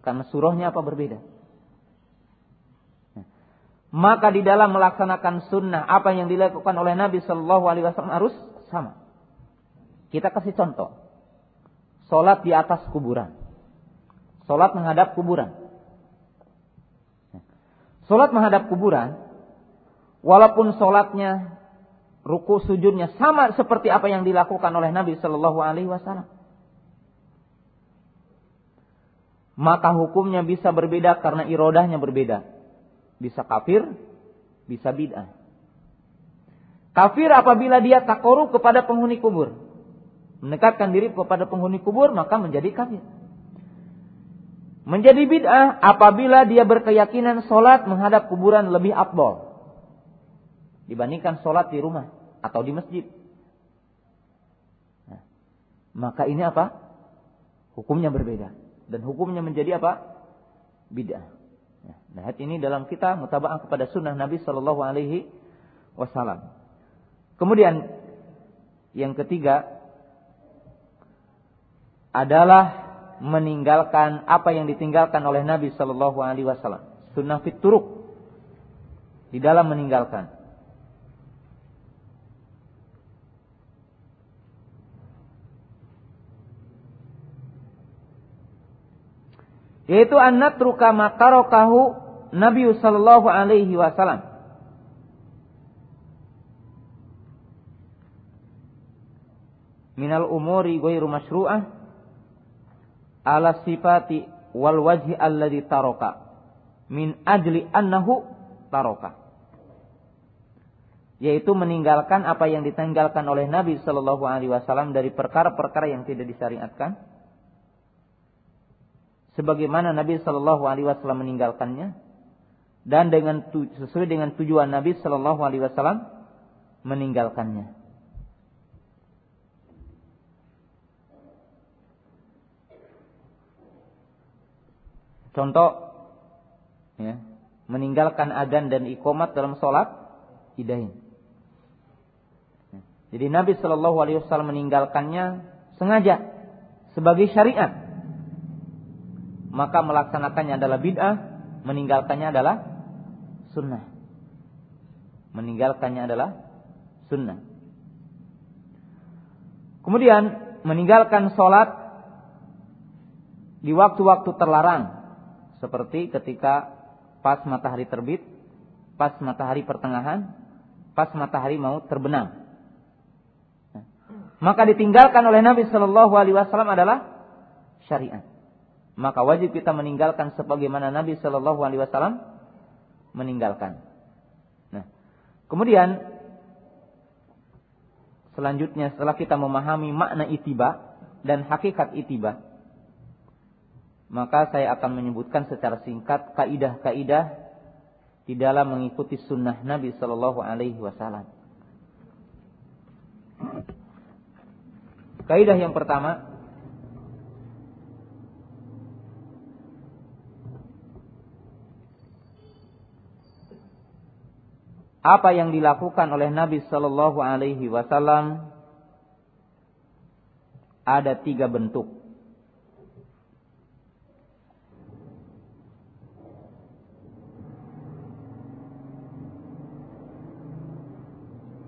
Karena surahnya apa berbeda. Maka di dalam melaksanakan sunnah apa yang dilakukan oleh Nabi Shallallahu Alaihi Wasallam harus sama. Kita kasih contoh. Solat di atas kuburan. Solat menghadap kuburan. Solat menghadap kuburan, walaupun solatnya ruku sujudnya sama seperti apa yang dilakukan oleh Nabi Shallallahu Alaihi Wasallam. Maka hukumnya bisa berbeda karena irodahnya berbeda. Bisa kafir, bisa bid'ah. Kafir apabila dia takorup kepada penghuni kubur. Mendekatkan diri kepada penghuni kubur maka menjadi kafir. Menjadi bid'ah apabila dia berkeyakinan sholat menghadap kuburan lebih abdol dibandingkan sholat di rumah atau di masjid. Nah, maka ini apa? Hukumnya berbeda dan hukumnya menjadi apa? Bid'ah. Nah, ini dalam kita mutaba'ah kepada sunnah Nabi Shallallahu Alaihi Wasallam. Kemudian yang ketiga adalah meninggalkan apa yang ditinggalkan oleh Nabi Shallallahu Alaihi Wasallam. Sunnah fituruk di dalam meninggalkan. yaitu an natruka matarokahu Nabi sallallahu alaihi wasallam. Minal umuri ghairu masyru'ah ala sifati wal wajhi alladhi taroka. Min ajli annahu taroka. Yaitu meninggalkan apa yang ditinggalkan oleh Nabi Shallallahu Alaihi Wasallam dari perkara-perkara yang tidak disyariatkan. Sebagaimana Nabi Shallallahu Alaihi Wasallam meninggalkannya dan dengan sesuai dengan tujuan Nabi Shallallahu Alaihi Wasallam meninggalkannya. Contoh, ya, meninggalkan adan dan ikomat dalam sholat idain. Jadi Nabi Shallallahu Alaihi Wasallam meninggalkannya sengaja sebagai syariat maka melaksanakannya adalah bid'ah, meninggalkannya adalah sunnah. Meninggalkannya adalah sunnah. Kemudian meninggalkan sholat di waktu-waktu terlarang. Seperti ketika pas matahari terbit, pas matahari pertengahan, pas matahari mau terbenam. Maka ditinggalkan oleh Nabi Shallallahu Alaihi Wasallam adalah syariat maka wajib kita meninggalkan sebagaimana Nabi Shallallahu Alaihi Wasallam meninggalkan. Nah, kemudian selanjutnya setelah kita memahami makna itiba dan hakikat itiba, maka saya akan menyebutkan secara singkat kaidah-kaidah di dalam mengikuti sunnah Nabi Shallallahu Alaihi Wasallam. Kaidah yang pertama, apa yang dilakukan oleh Nabi Shallallahu Alaihi Wasallam ada tiga bentuk.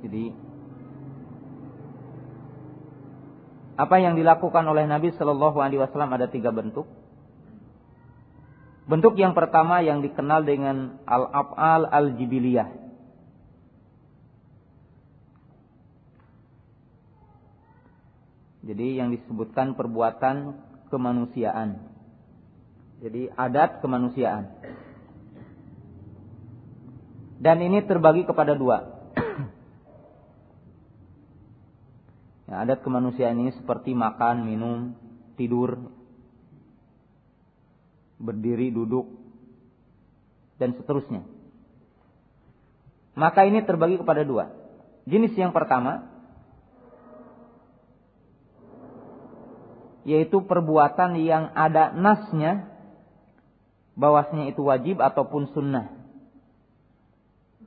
Jadi apa yang dilakukan oleh Nabi Shallallahu Alaihi Wasallam ada tiga bentuk. Bentuk yang pertama yang dikenal dengan al-af'al al-jibiliyah. Jadi yang disebutkan perbuatan kemanusiaan. Jadi adat kemanusiaan. Dan ini terbagi kepada dua. Ya, adat kemanusiaan ini seperti makan, minum, tidur, berdiri, duduk, dan seterusnya. Maka ini terbagi kepada dua. Jenis yang pertama yaitu perbuatan yang ada nasnya bahwasanya itu wajib ataupun sunnah.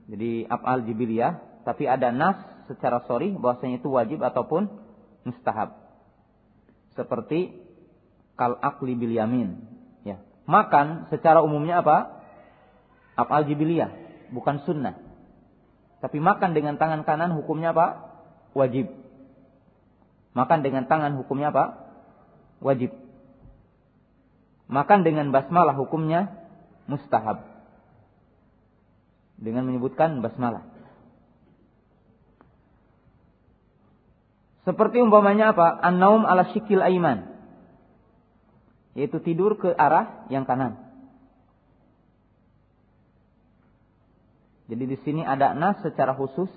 Jadi af'al jibiliyah, tapi ada nas secara sorry bahwasanya itu wajib ataupun mustahab. Seperti kal akli bil yamin. Ya. Makan secara umumnya apa? Af'al jibiliyah, bukan sunnah. Tapi makan dengan tangan kanan hukumnya apa? Wajib. Makan dengan tangan hukumnya apa? wajib. Makan dengan basmalah hukumnya mustahab. Dengan menyebutkan basmalah. Seperti umpamanya apa? An-naum ala syikil aiman. Yaitu tidur ke arah yang kanan. Jadi di sini ada nas secara khusus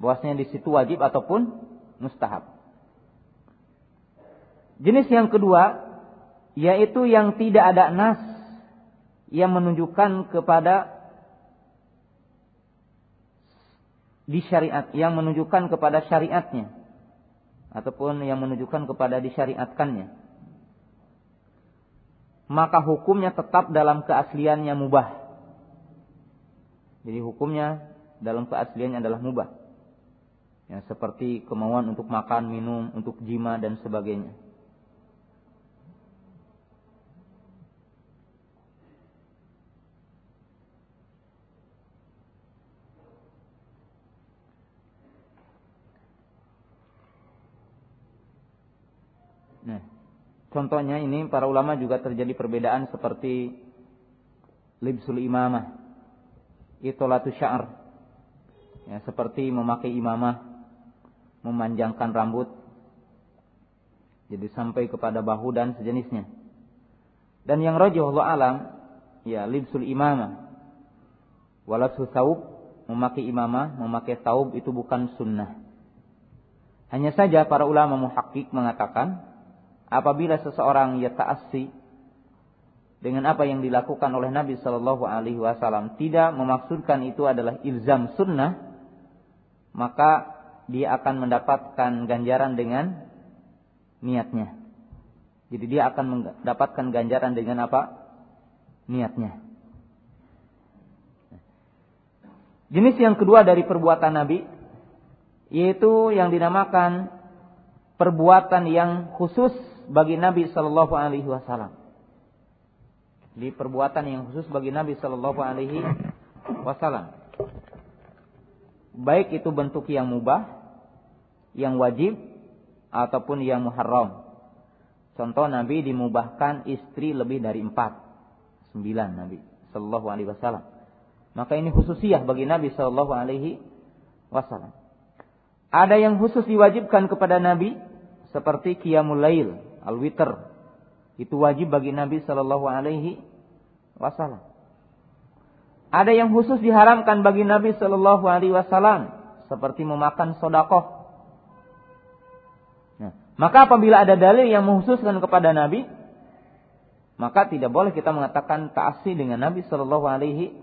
bahwasanya di situ wajib ataupun mustahab. Jenis yang kedua yaitu yang tidak ada nas yang menunjukkan kepada di syariat yang menunjukkan kepada syariatnya ataupun yang menunjukkan kepada disyariatkannya. Maka hukumnya tetap dalam keasliannya mubah. Jadi hukumnya dalam keasliannya adalah mubah. Ya seperti kemauan untuk makan minum untuk jima dan sebagainya Nah, contohnya ini para ulama juga terjadi perbedaan seperti libsul imamah, itolatu sya'ar. Ya, seperti memakai imamah, memanjangkan rambut, jadi sampai kepada bahu dan sejenisnya. Dan yang rajih Allah alam, ya libsul imamah, walabsu saub, memakai imamah, memakai taub itu bukan sunnah. Hanya saja para ulama muhakkik mengatakan apabila seseorang ya ta'assi dengan apa yang dilakukan oleh Nabi Shallallahu Alaihi Wasallam tidak memaksudkan itu adalah ilzam sunnah maka dia akan mendapatkan ganjaran dengan niatnya. Jadi dia akan mendapatkan ganjaran dengan apa? Niatnya. Jenis yang kedua dari perbuatan Nabi yaitu yang dinamakan perbuatan yang khusus bagi Nabi Shallallahu Alaihi Wasallam. Di perbuatan yang khusus bagi Nabi Shallallahu Alaihi Wasallam. Baik itu bentuk yang mubah, yang wajib, ataupun yang muharram. Contoh Nabi dimubahkan istri lebih dari empat, sembilan Nabi Shallallahu Alaihi Wasallam. Maka ini khususiyah bagi Nabi Shallallahu Alaihi Wasallam. Ada yang khusus diwajibkan kepada Nabi seperti qiyamul lail al-witr. Itu wajib bagi Nabi Shallallahu Alaihi Wasallam. Ada yang khusus diharamkan bagi Nabi Shallallahu Alaihi Wasallam, seperti memakan sodakoh. Nah, maka apabila ada dalil yang menghususkan kepada Nabi, maka tidak boleh kita mengatakan taasi dengan Nabi Shallallahu Alaihi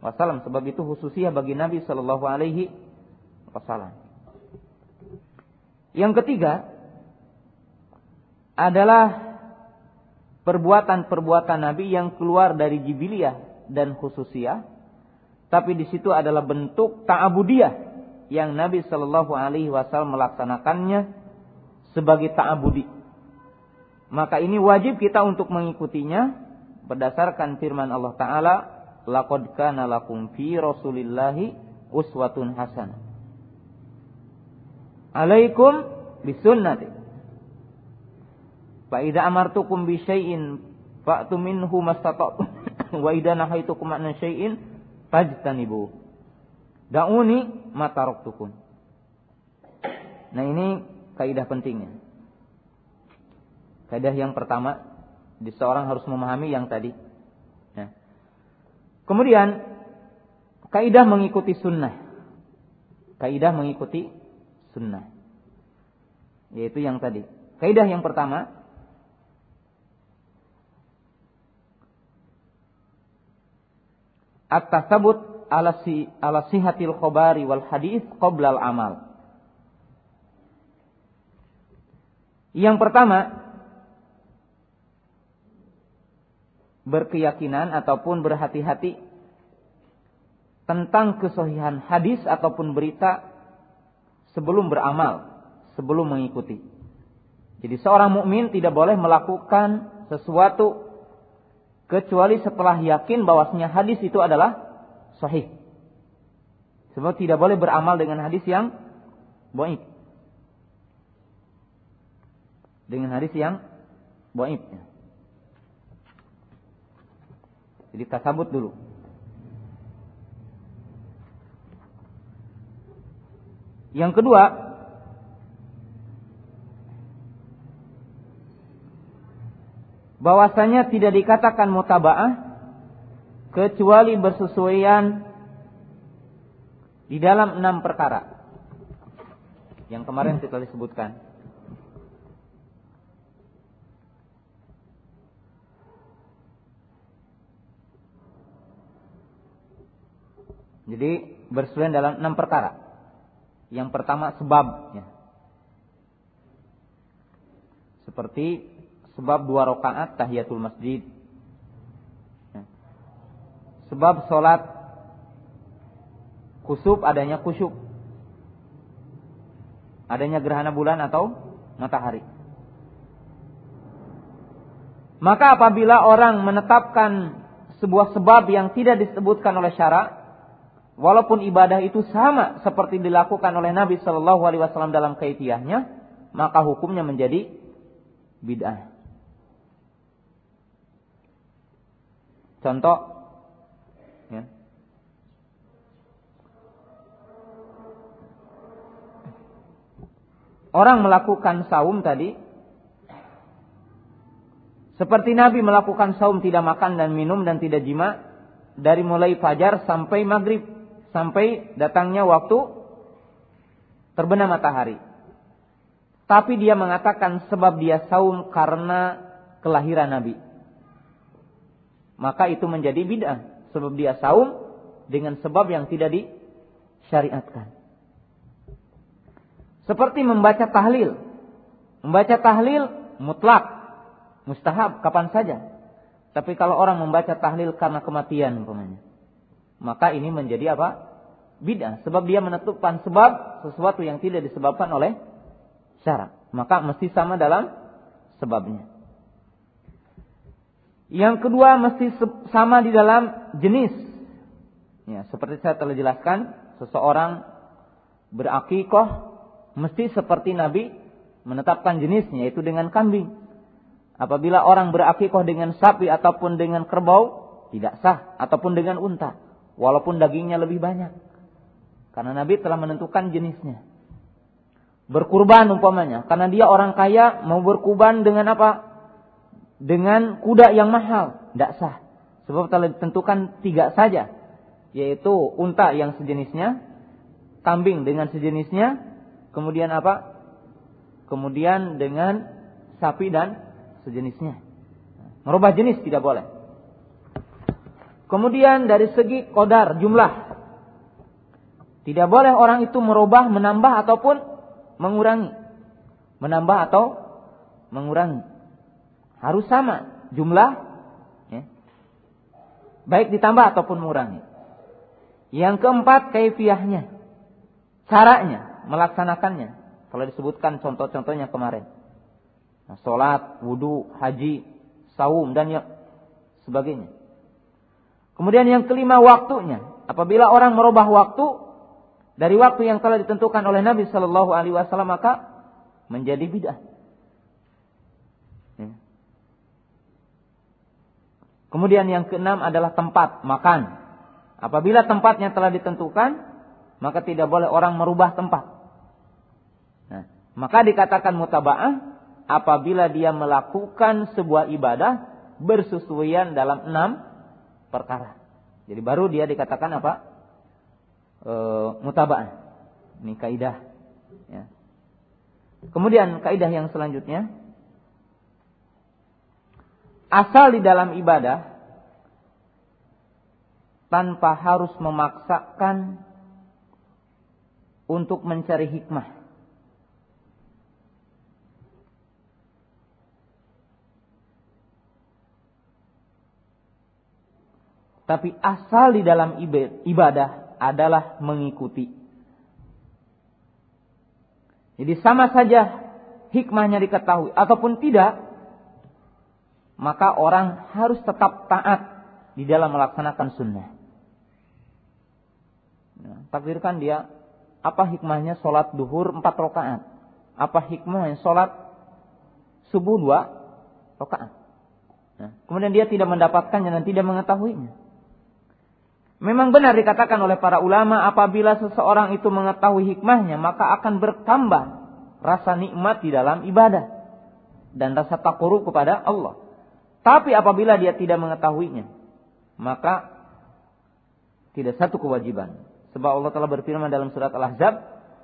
Wasallam. Sebab itu khususnya bagi Nabi Shallallahu Alaihi Wasallam. Yang ketiga, adalah perbuatan-perbuatan Nabi yang keluar dari jibiliyah dan khususiyah, tapi di situ adalah bentuk ta'abudiyah yang Nabi Shallallahu Alaihi Wasallam melaksanakannya sebagai ta'abudi. Maka ini wajib kita untuk mengikutinya berdasarkan firman Allah Taala, "Laqad kana lakum Rasulillahi uswatun hasanah." Alaikum bisunnati Fa idza amartukum bi syai'in fa'tu minhu mastata'tum wa idza nahaitukum an syai'in fajtanibu. Da'uni ma taraktukum. Nah ini kaidah pentingnya. Kaidah yang pertama, di seorang harus memahami yang tadi. Ya. Kemudian kaidah mengikuti sunnah. Kaidah mengikuti sunnah. Yaitu yang tadi. Kaidah yang pertama, at-tasabut ala si ala sihatil khabari wal hadis qabla al amal. Yang pertama berkeyakinan ataupun berhati-hati tentang kesohihan hadis ataupun berita sebelum beramal, sebelum mengikuti. Jadi seorang mukmin tidak boleh melakukan sesuatu kecuali setelah yakin bahwasanya hadis itu adalah sahih. Sebab tidak boleh beramal dengan hadis yang baik. Dengan hadis yang baik. Jadi tasabut dulu. Yang kedua, bahwasanya tidak dikatakan mutaba'ah kecuali bersesuaian di dalam enam perkara yang kemarin kita disebutkan. Jadi bersesuaian dalam enam perkara. Yang pertama sebabnya. Seperti sebab dua rakaat tahiyatul masjid. Sebab sholat kusub adanya kusyuk. Adanya gerhana bulan atau matahari. Maka apabila orang menetapkan sebuah sebab yang tidak disebutkan oleh syarak, walaupun ibadah itu sama seperti dilakukan oleh Nabi Shallallahu Alaihi Wasallam dalam kaitiahnya, maka hukumnya menjadi bid'ah. Contoh, ya. orang melakukan saum tadi, seperti Nabi melakukan saum tidak makan dan minum dan tidak jima dari mulai fajar sampai maghrib sampai datangnya waktu terbenam matahari. Tapi dia mengatakan sebab dia saum karena kelahiran Nabi. Maka itu menjadi bid'ah. Sebab dia saum dengan sebab yang tidak disyariatkan. Seperti membaca tahlil. Membaca tahlil mutlak. Mustahab kapan saja. Tapi kalau orang membaca tahlil karena kematian umpamanya maka ini menjadi apa? Bid'ah. Sebab dia menetapkan sebab sesuatu yang tidak disebabkan oleh syarat. Maka mesti sama dalam sebabnya. Yang kedua mesti sama di dalam jenis. Ya, seperti saya telah jelaskan, seseorang berakikoh mesti seperti Nabi menetapkan jenisnya yaitu dengan kambing. Apabila orang berakikoh dengan sapi ataupun dengan kerbau tidak sah ataupun dengan unta walaupun dagingnya lebih banyak. Karena Nabi telah menentukan jenisnya. Berkurban umpamanya, karena dia orang kaya mau berkurban dengan apa? Dengan kuda yang mahal, tidak sah. Sebab telah ditentukan tiga saja, yaitu unta yang sejenisnya, kambing dengan sejenisnya, kemudian apa? Kemudian dengan sapi dan sejenisnya. Merubah jenis tidak boleh. Kemudian dari segi kodar jumlah. Tidak boleh orang itu merubah, menambah ataupun mengurangi. Menambah atau mengurangi. Harus sama jumlah. Ya. Baik ditambah ataupun mengurangi. Yang keempat kaifiahnya. Caranya melaksanakannya. Kalau disebutkan contoh-contohnya kemarin. Nah, sholat, wudhu, haji, saum, dan yang sebagainya. Kemudian yang kelima waktunya. Apabila orang merubah waktu dari waktu yang telah ditentukan oleh Nabi Shallallahu Alaihi Wasallam maka menjadi bid'ah. Kemudian yang keenam adalah tempat makan. Apabila tempatnya telah ditentukan, maka tidak boleh orang merubah tempat. Nah, maka dikatakan mutaba'ah apabila dia melakukan sebuah ibadah bersesuaian dalam enam perkara. Jadi baru dia dikatakan apa? E, mutaba'ah. Ini kaidah. Ya. Kemudian kaidah yang selanjutnya. Asal di dalam ibadah tanpa harus memaksakan untuk mencari hikmah. Tapi asal di dalam ibadah adalah mengikuti. Jadi sama saja hikmahnya diketahui ataupun tidak, maka orang harus tetap taat di dalam melaksanakan sunnah. Nah, takdirkan dia apa hikmahnya sholat duhur empat rakaat? Apa hikmahnya sholat subuh dua rakaat? Nah, kemudian dia tidak mendapatkannya dan tidak mengetahuinya. Memang benar dikatakan oleh para ulama apabila seseorang itu mengetahui hikmahnya maka akan bertambah rasa nikmat di dalam ibadah dan rasa takuru kepada Allah. Tapi apabila dia tidak mengetahuinya, maka tidak satu kewajiban. Sebab Allah telah berfirman dalam surat Al-Ahzab,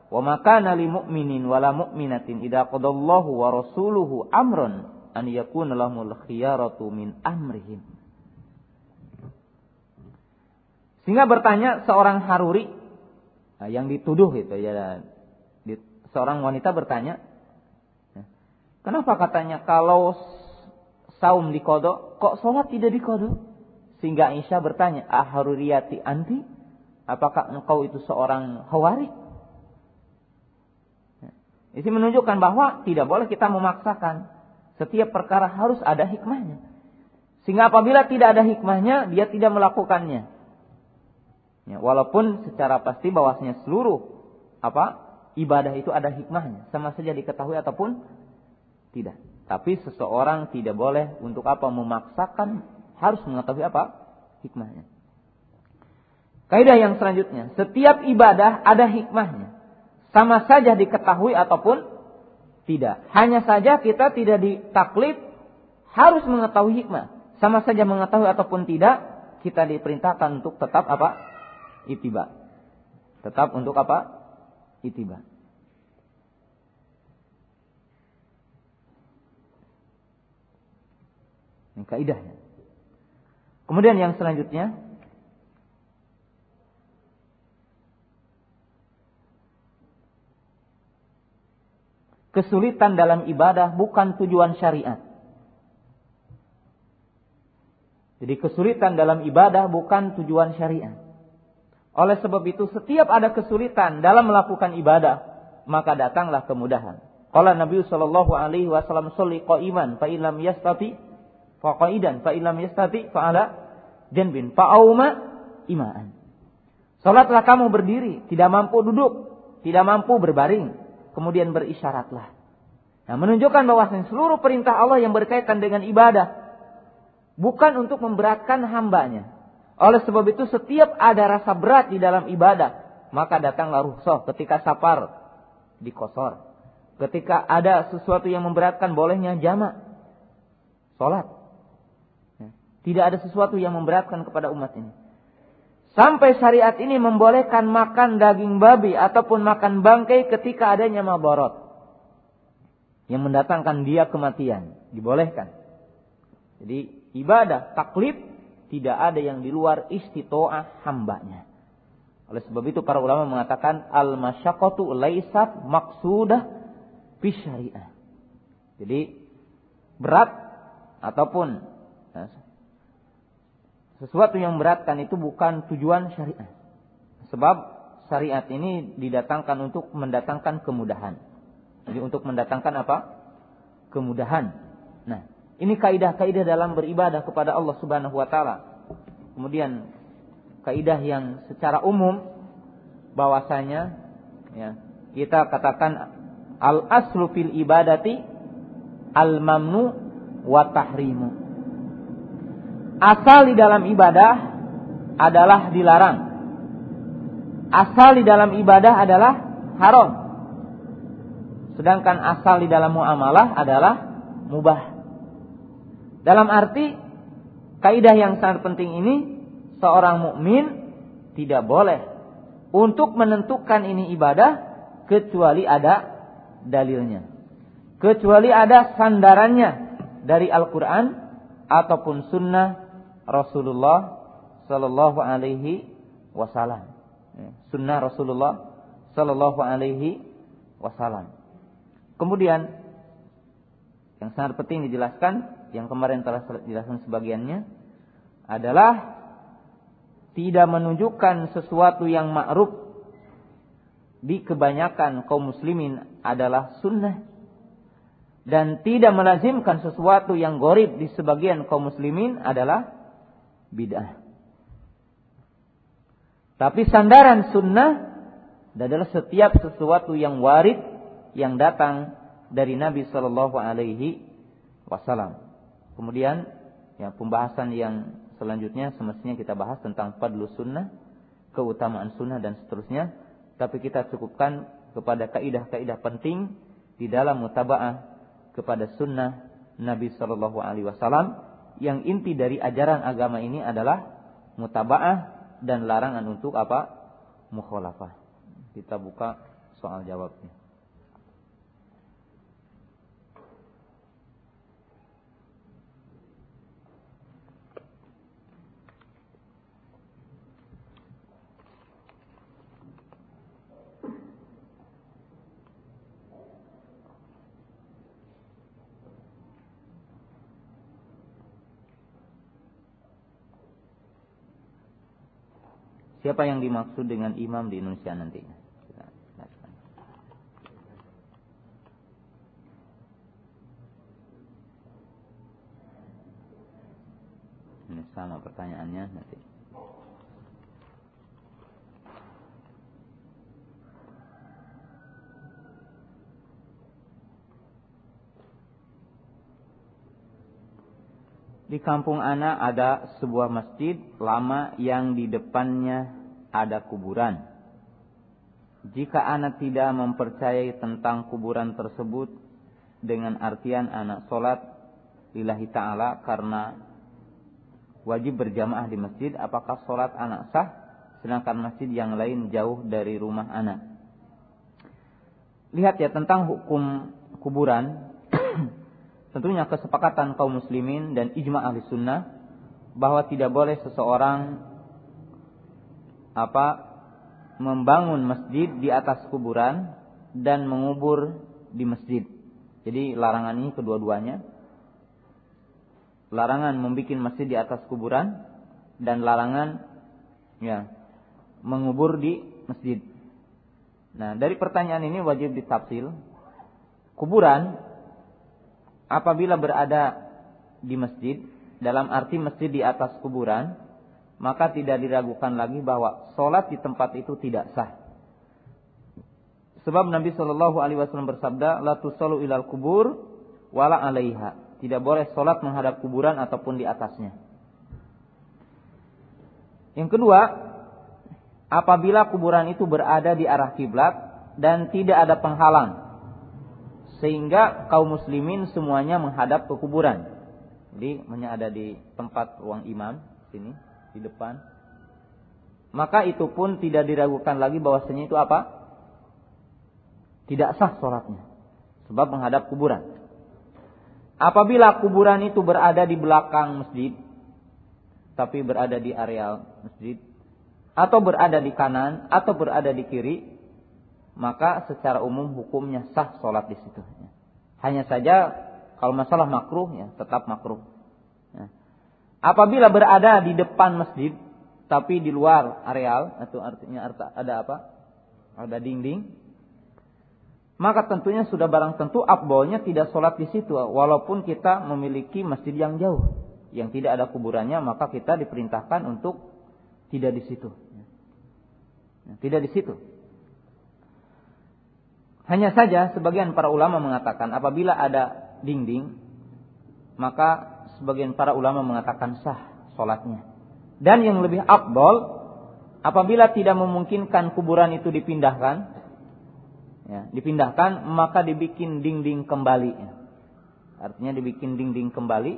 "Wa makana lil mu'minin wala mu'minatin idza qadallahu wa rasuluhu amran an yakuna lahumul khiyaratu min amrihim." Sehingga bertanya seorang haruri nah, yang dituduh itu ya seorang wanita bertanya, kenapa katanya kalau saum dikodok, kok sholat tidak dikodok? Sehingga Aisyah bertanya, aharuriyati anti? Apakah engkau itu seorang hawari? Ini menunjukkan bahwa tidak boleh kita memaksakan. Setiap perkara harus ada hikmahnya. Sehingga apabila tidak ada hikmahnya, dia tidak melakukannya. Ya, walaupun secara pasti bahwasanya seluruh apa ibadah itu ada hikmahnya, sama saja diketahui ataupun tidak. Tapi seseorang tidak boleh untuk apa memaksakan harus mengetahui apa hikmahnya. Kaidah yang selanjutnya, setiap ibadah ada hikmahnya. Sama saja diketahui ataupun tidak. Hanya saja kita tidak ditaklif harus mengetahui hikmah. Sama saja mengetahui ataupun tidak, kita diperintahkan untuk tetap apa? Itiba. Tetap untuk apa? Itiba. Ini kaidahnya. Kemudian yang selanjutnya kesulitan dalam ibadah bukan tujuan syariat. Jadi kesulitan dalam ibadah bukan tujuan syariat. Oleh sebab itu setiap ada kesulitan dalam melakukan ibadah, maka datanglah kemudahan. Qala Nabi sallallahu alaihi wasallam sholli qa'iman fa illam yastati faqaidan fa illam yastati fa ala janbin fa auma imaan. Salatlah kamu berdiri, tidak mampu duduk, tidak mampu berbaring, kemudian berisyaratlah. Nah, menunjukkan bahwa seluruh perintah Allah yang berkaitan dengan ibadah bukan untuk memberatkan hambanya. Oleh sebab itu setiap ada rasa berat di dalam ibadah, maka datanglah ruhsah ketika sapar dikosor. Ketika ada sesuatu yang memberatkan bolehnya jamak. Salat. Tidak ada sesuatu yang memberatkan kepada umat ini. Sampai syariat ini membolehkan makan daging babi ataupun makan bangkai ketika adanya mabarat. Yang mendatangkan dia kematian. Dibolehkan. Jadi ibadah taklif tidak ada yang di luar istitoah hambanya. Oleh sebab itu para ulama mengatakan al-masyaqqatu laisat maksudah fi syariah. Jadi berat ataupun sesuatu yang memberatkan itu bukan tujuan syariat. Sebab syariat ini didatangkan untuk mendatangkan kemudahan. Jadi untuk mendatangkan apa? Kemudahan. Nah, ini kaidah-kaidah dalam beribadah kepada Allah Subhanahu wa taala. Kemudian kaidah yang secara umum bahwasanya ya, kita katakan al aslu fil ibadati al mamnu wa tahrimu asal di dalam ibadah adalah dilarang. Asal di dalam ibadah adalah haram. Sedangkan asal di dalam muamalah adalah mubah. Dalam arti kaidah yang sangat penting ini seorang mukmin tidak boleh untuk menentukan ini ibadah kecuali ada dalilnya. Kecuali ada sandarannya dari Al-Qur'an ataupun sunnah Rasulullah Sallallahu Alaihi Wasallam. Ya, sunnah Rasulullah Sallallahu Alaihi Wasallam. Kemudian yang sangat penting dijelaskan, yang kemarin telah dijelaskan sebagiannya adalah tidak menunjukkan sesuatu yang ma'ruf di kebanyakan kaum muslimin adalah sunnah dan tidak melazimkan sesuatu yang gorib di sebagian kaum muslimin adalah bid'ah. Tapi sandaran sunnah adalah setiap sesuatu yang warid yang datang dari Nabi Shallallahu Alaihi Wasallam. Kemudian ya pembahasan yang selanjutnya semestinya kita bahas tentang fadlu sunnah, keutamaan sunnah dan seterusnya. Tapi kita cukupkan kepada kaidah-kaidah penting di dalam mutabaah kepada sunnah Nabi Shallallahu Alaihi Wasallam yang inti dari ajaran agama ini adalah mutaba'ah dan larangan untuk apa? Mukhalafah. Kita buka soal jawabnya. Siapa yang dimaksud dengan imam di Indonesia nantinya? Ini sama pertanyaannya nanti. Di kampung Ana ada sebuah masjid lama yang di depannya ada kuburan. Jika anak tidak mempercayai tentang kuburan tersebut dengan artian anak sholat lillahi ta'ala karena wajib berjamaah di masjid, apakah sholat anak sah sedangkan masjid yang lain jauh dari rumah anak? Lihat ya tentang hukum kuburan tentunya kesepakatan kaum muslimin dan ijma ahli sunnah bahwa tidak boleh seseorang apa membangun masjid di atas kuburan dan mengubur di masjid. Jadi larangan ini kedua-duanya. Larangan membuat masjid di atas kuburan dan larangan ya mengubur di masjid. Nah, dari pertanyaan ini wajib ditafsil. Kuburan apabila berada di masjid dalam arti masjid di atas kuburan maka tidak diragukan lagi bahwa sholat di tempat itu tidak sah. Sebab Nabi Shallallahu Alaihi Wasallam bersabda, "La tusallu ilal kubur wala alaiha." Tidak boleh sholat menghadap kuburan ataupun di atasnya. Yang kedua, apabila kuburan itu berada di arah kiblat dan tidak ada penghalang sehingga kaum muslimin semuanya menghadap ke kuburan. Jadi hanya ada di tempat ruang imam sini di depan. Maka itu pun tidak diragukan lagi bahwasanya itu apa? Tidak sah sholatnya. Sebab menghadap kuburan. Apabila kuburan itu berada di belakang masjid, tapi berada di areal masjid, atau berada di kanan, atau berada di kiri, maka secara umum hukumnya sah sholat di situ. Hanya saja kalau masalah makruh ya tetap makruh. Ya. Apabila berada di depan masjid tapi di luar areal itu artinya ada apa? Ada dinding. Maka tentunya sudah barang tentu abbolnya tidak sholat di situ walaupun kita memiliki masjid yang jauh yang tidak ada kuburannya maka kita diperintahkan untuk tidak di situ. Ya, tidak di situ. Hanya saja sebagian para ulama mengatakan apabila ada dinding maka sebagian para ulama mengatakan sah sholatnya. Dan yang lebih abdol apabila tidak memungkinkan kuburan itu dipindahkan ya, dipindahkan maka dibikin dinding kembali. Artinya dibikin dinding kembali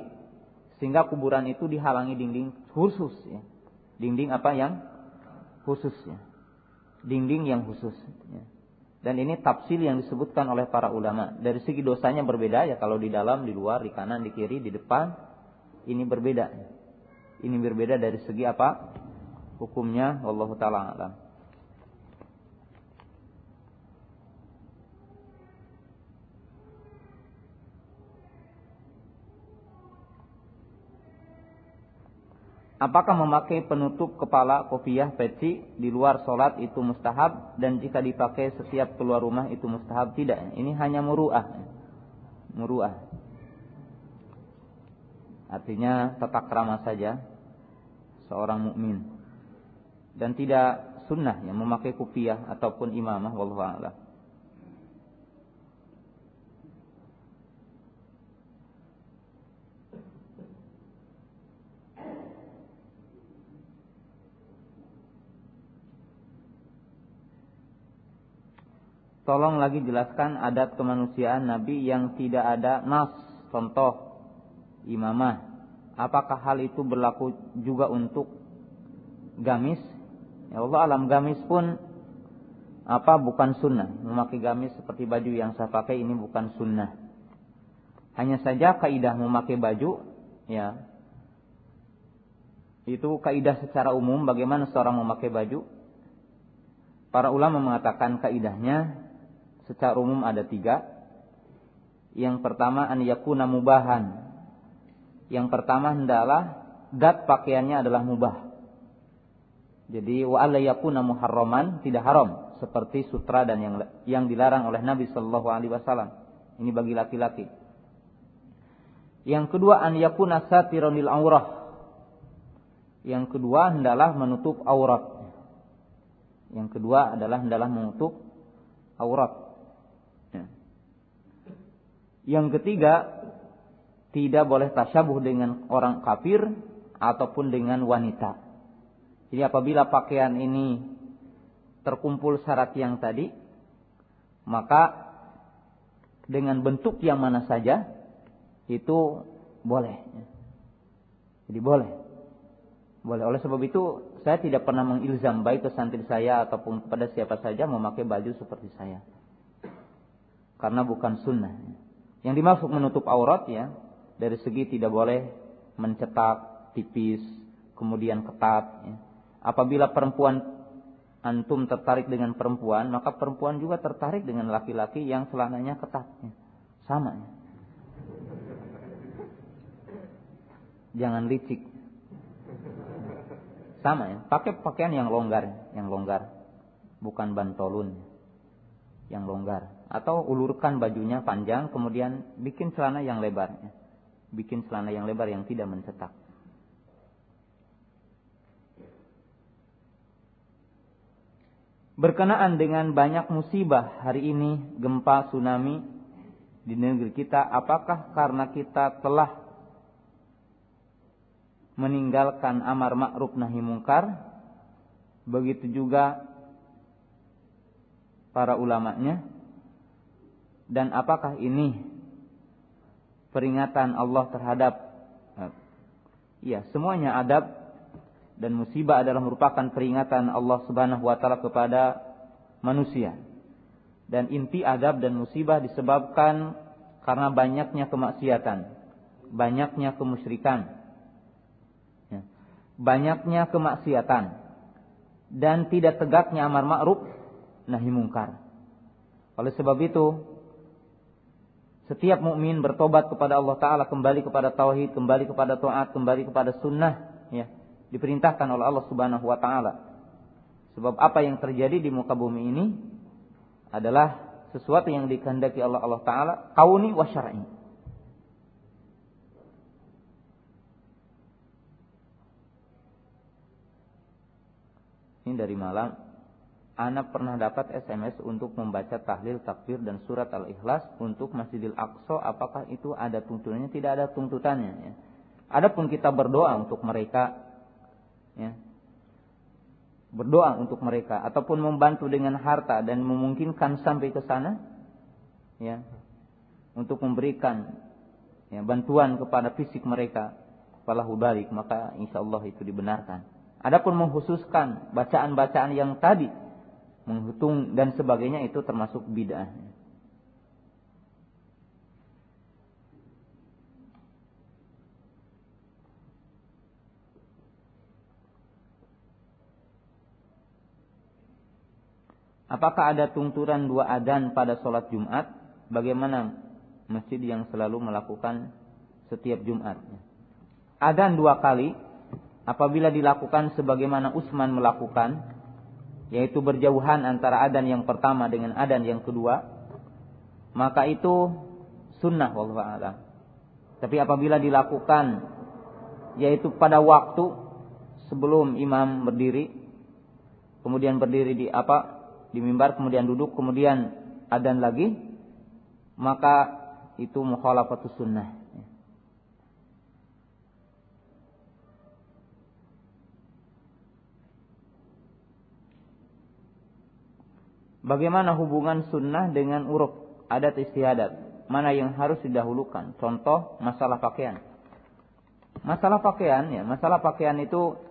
sehingga kuburan itu dihalangi dinding khusus ya. Dinding apa yang khusus ya. Dinding yang khusus ya. Dan ini tafsir yang disebutkan oleh para ulama. Dari segi dosanya berbeda ya kalau di dalam, di luar, di kanan, di kiri, di depan ini berbeda. Ini berbeda dari segi apa? Hukumnya wallahu taala alam. Apakah memakai penutup kepala kopiah peci di luar sholat itu mustahab dan jika dipakai setiap keluar rumah itu mustahab tidak? Ini hanya muruah. Muruah. Artinya tata krama saja seorang mukmin dan tidak sunnah yang memakai kopiah ataupun imamah wallahu a'lam. Tolong lagi jelaskan adat kemanusiaan Nabi yang tidak ada nas, contoh imamah apakah hal itu berlaku juga untuk gamis? Ya Allah alam gamis pun apa bukan sunnah. Memakai gamis seperti baju yang saya pakai ini bukan sunnah. Hanya saja kaidah memakai baju ya itu kaidah secara umum bagaimana seorang memakai baju. Para ulama mengatakan kaidahnya secara umum ada tiga. Yang pertama an yakuna mubahan. Yang pertama hendaklah dat pakaiannya adalah mubah. Jadi wa alla yakuna muharraman tidak haram seperti sutra dan yang yang dilarang oleh Nabi Shallallahu alaihi wasallam. Ini bagi laki-laki. Yang kedua an yakuna satironil aurah yang kedua hendaklah menutup aurat. Yang kedua adalah hendaklah menutup aurat. Ya. Yang ketiga tidak boleh tasyabuh dengan orang kafir ataupun dengan wanita. Jadi apabila pakaian ini terkumpul syarat yang tadi, maka dengan bentuk yang mana saja itu boleh. Jadi boleh. Boleh. Oleh sebab itu, saya tidak pernah mengilzam baik ke santri saya ataupun kepada siapa saja memakai baju seperti saya. Karena bukan sunnah. Yang dimaksud menutup aurat ya, dari segi tidak boleh mencetak tipis, kemudian ketat. Ya. Apabila perempuan antum tertarik dengan perempuan, maka perempuan juga tertarik dengan laki-laki yang celananya ketat. Ya. Sama ya. Jangan licik. Sama ya, pakai pakaian yang longgar, yang longgar. Bukan bantolun. Yang longgar. Atau ulurkan bajunya panjang, kemudian bikin celana yang lebar. Bikin celana yang lebar yang tidak mencetak. Berkenaan dengan banyak musibah hari ini, gempa, tsunami di negeri kita, apakah karena kita telah meninggalkan amar ma'ruf nahi mungkar begitu juga para ulamanya dan apakah ini peringatan Allah terhadap ya semuanya adab dan musibah adalah merupakan peringatan Allah Subhanahu wa taala kepada manusia dan inti adab dan musibah disebabkan karena banyaknya kemaksiatan banyaknya kemusyrikan banyaknya kemaksiatan dan tidak tegaknya amar ma'ruf nahi mungkar. Oleh sebab itu, setiap mukmin bertobat kepada Allah Taala, kembali kepada tauhid, kembali kepada taat, kembali kepada sunnah, ya, diperintahkan oleh Allah Subhanahu Wa Taala. Sebab apa yang terjadi di muka bumi ini adalah sesuatu yang dikehendaki Allah Allah Taala, kauni wa syar'i. Ini dari malam. Anak pernah dapat SMS untuk membaca tahlil, takbir, dan surat al-ikhlas untuk Masjidil Aqsa. Apakah itu ada tuntutannya? Tidak ada tuntutannya. Ya. Adapun kita berdoa untuk mereka, ya, berdoa untuk mereka, ataupun membantu dengan harta dan memungkinkan sampai ke sana, ya, untuk memberikan ya, bantuan kepada fisik mereka, falahu balik, maka insya Allah itu dibenarkan. Adapun menghususkan bacaan-bacaan yang tadi menghitung dan sebagainya itu termasuk bid'ah. Apakah ada tungturan dua adan pada sholat Jumat? Bagaimana masjid yang selalu melakukan setiap Jumat? Adan dua kali apabila dilakukan sebagaimana Utsman melakukan yaitu berjauhan antara adan yang pertama dengan adan yang kedua maka itu sunnah wallahu alam. Tapi apabila dilakukan yaitu pada waktu sebelum imam berdiri kemudian berdiri di apa di mimbar kemudian duduk kemudian adan lagi maka itu mukhalafatus sunnah Bagaimana hubungan sunnah dengan uruf adat istiadat? Mana yang harus didahulukan? Contoh masalah pakaian. Masalah pakaian ya, masalah pakaian itu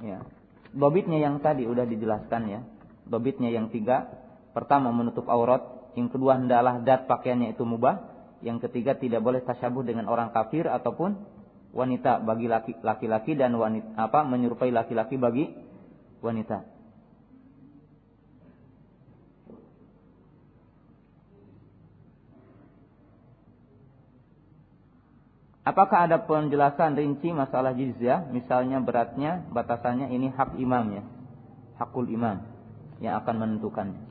ya, dobitnya yang tadi udah dijelaskan ya. Dobitnya yang tiga, pertama menutup aurat, yang kedua hendaklah dat pakaiannya itu mubah, yang ketiga tidak boleh tasyabuh dengan orang kafir ataupun wanita bagi laki-laki dan wanita apa menyerupai laki-laki bagi wanita. Apakah ada penjelasan rinci masalah jizyah? Misalnya beratnya, batasannya ini hak imamnya. Hakul imam yang akan menentukannya.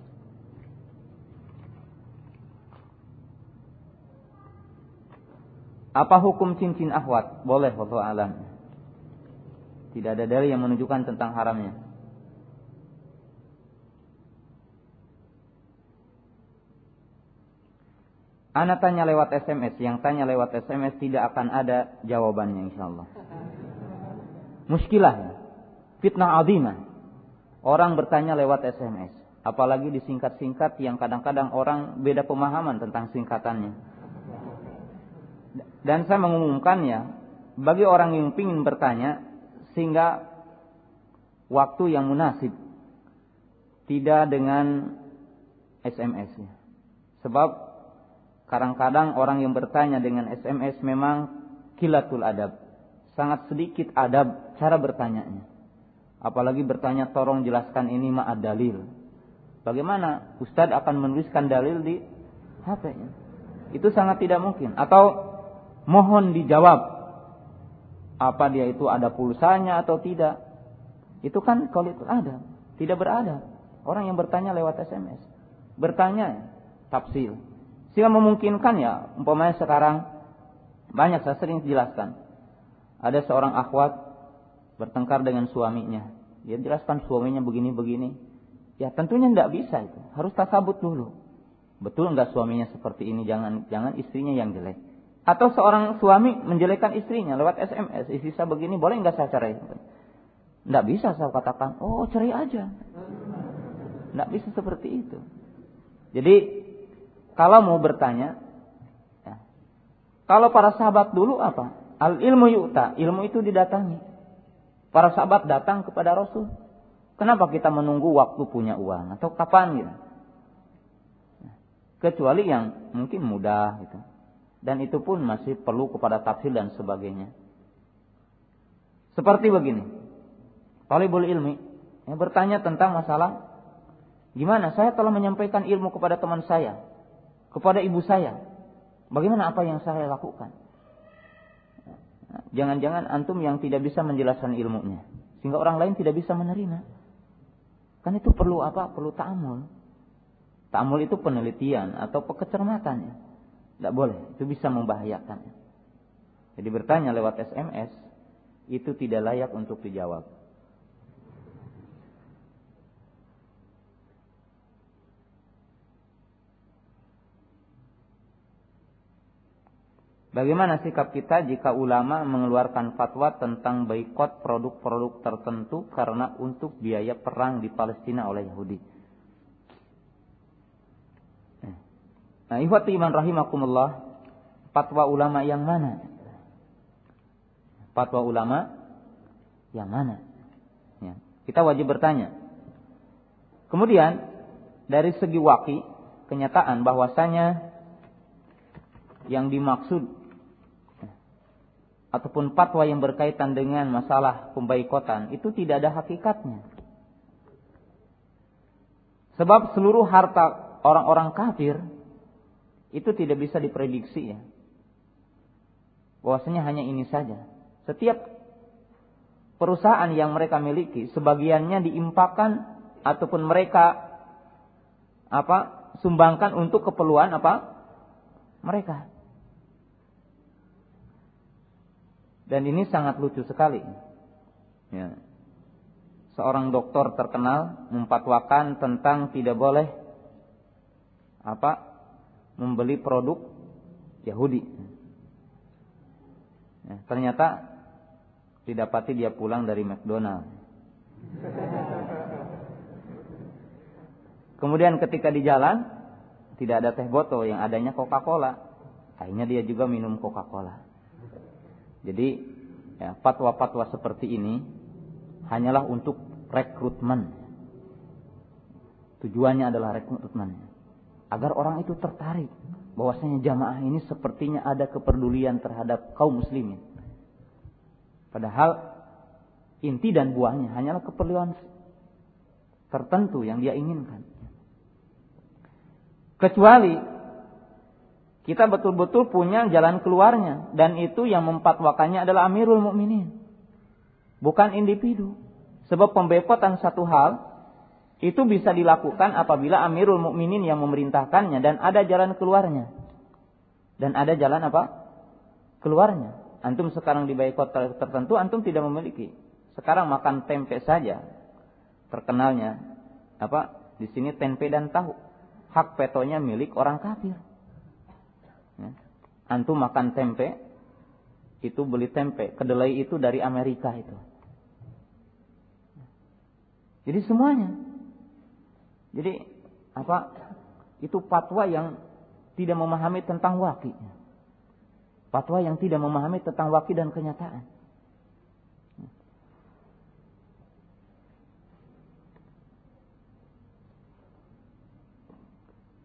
Apa hukum cincin akhwat? Boleh, Allah alam. Tidak ada dalil yang menunjukkan tentang haramnya. Anak tanya lewat SMS, yang tanya lewat SMS tidak akan ada jawabannya insya Allah. Muskilah, fitnah azimah. Orang bertanya lewat SMS, apalagi disingkat-singkat yang kadang-kadang orang beda pemahaman tentang singkatannya. Dan saya mengumumkannya bagi orang yang ingin bertanya sehingga waktu yang munasib tidak dengan SMS. Sebab Kadang-kadang orang yang bertanya dengan SMS memang kilatul adab. Sangat sedikit adab cara bertanyanya. Apalagi bertanya tolong jelaskan ini ma'ad dalil. Bagaimana Ustadz akan menuliskan dalil di HP-nya? Itu sangat tidak mungkin. Atau mohon dijawab. Apa dia itu ada pulsanya atau tidak. Itu kan kalau itu ada. Tidak berada. Orang yang bertanya lewat SMS. Bertanya tafsir sehingga memungkinkan ya, umpamanya sekarang banyak saya sering jelaskan. Ada seorang akhwat bertengkar dengan suaminya. Dia jelaskan suaminya begini-begini. Ya tentunya tidak bisa itu. Harus tasabut dulu. Betul nggak suaminya seperti ini? Jangan jangan istrinya yang jelek. Atau seorang suami menjelekkan istrinya lewat SMS. Istri saya begini, boleh nggak saya cerai? Tidak bisa saya katakan, oh cerai aja. Tidak bisa seperti itu. Jadi kalau mau bertanya, ya. kalau para sahabat dulu apa? Al ilmu yu'ta, ilmu itu didatangi. Para sahabat datang kepada Rasul. Kenapa kita menunggu waktu punya uang atau kapan gitu? Kecuali yang mungkin mudah gitu. Dan itu pun masih perlu kepada tafsir dan sebagainya. Seperti begini. Talibul ilmi yang bertanya tentang masalah gimana saya telah menyampaikan ilmu kepada teman saya kepada ibu saya. Bagaimana apa yang saya lakukan? Jangan-jangan antum yang tidak bisa menjelaskan ilmunya. Sehingga orang lain tidak bisa menerima. Kan itu perlu apa? Perlu ta'amul. Ta'amul itu penelitian atau kecermatan. Tidak boleh. Itu bisa membahayakan. Jadi bertanya lewat SMS. Itu tidak layak untuk dijawab. Bagaimana sikap kita jika ulama mengeluarkan fatwa tentang boikot produk-produk tertentu karena untuk biaya perang di Palestina oleh Yahudi? Eh. Nah, ihwati iman rahimakumullah, fatwa ulama yang mana? Fatwa ulama yang mana? Ya. Kita wajib bertanya. Kemudian, dari segi waki, kenyataan bahwasanya yang dimaksud ataupun fatwa yang berkaitan dengan masalah pembaikotan itu tidak ada hakikatnya. Sebab seluruh harta orang-orang kafir itu tidak bisa diprediksi ya. Bahwasanya hanya ini saja. Setiap perusahaan yang mereka miliki sebagiannya diimpakan ataupun mereka apa sumbangkan untuk keperluan apa mereka. Dan ini sangat lucu sekali. Ya. Seorang dokter terkenal memfatwakan tentang tidak boleh apa membeli produk Yahudi. Ya, ternyata didapati dia pulang dari McDonald. Kemudian ketika di jalan tidak ada teh botol yang adanya Coca-Cola. Akhirnya dia juga minum Coca-Cola. Jadi ya, fatwa-fatwa seperti ini hanyalah untuk rekrutmen. Tujuannya adalah rekrutmen. Agar orang itu tertarik bahwasanya jamaah ini sepertinya ada kepedulian terhadap kaum muslimin. Padahal inti dan buahnya hanyalah keperluan tertentu yang dia inginkan. Kecuali kita betul-betul punya jalan keluarnya dan itu yang memfatwakannya adalah Amirul Mukminin. Bukan individu. Sebab pembekotan satu hal itu bisa dilakukan apabila Amirul Mukminin yang memerintahkannya dan ada jalan keluarnya. Dan ada jalan apa? Keluarnya. Antum sekarang di baikot tertentu antum tidak memiliki. Sekarang makan tempe saja. Terkenalnya apa? Di sini tempe dan tahu hak petonya milik orang kafir. Ya. Antum makan tempe, itu beli tempe, kedelai itu dari Amerika itu. Jadi semuanya. Jadi apa? Itu fatwa yang tidak memahami tentang wakil. Fatwa yang tidak memahami tentang wakil dan kenyataan.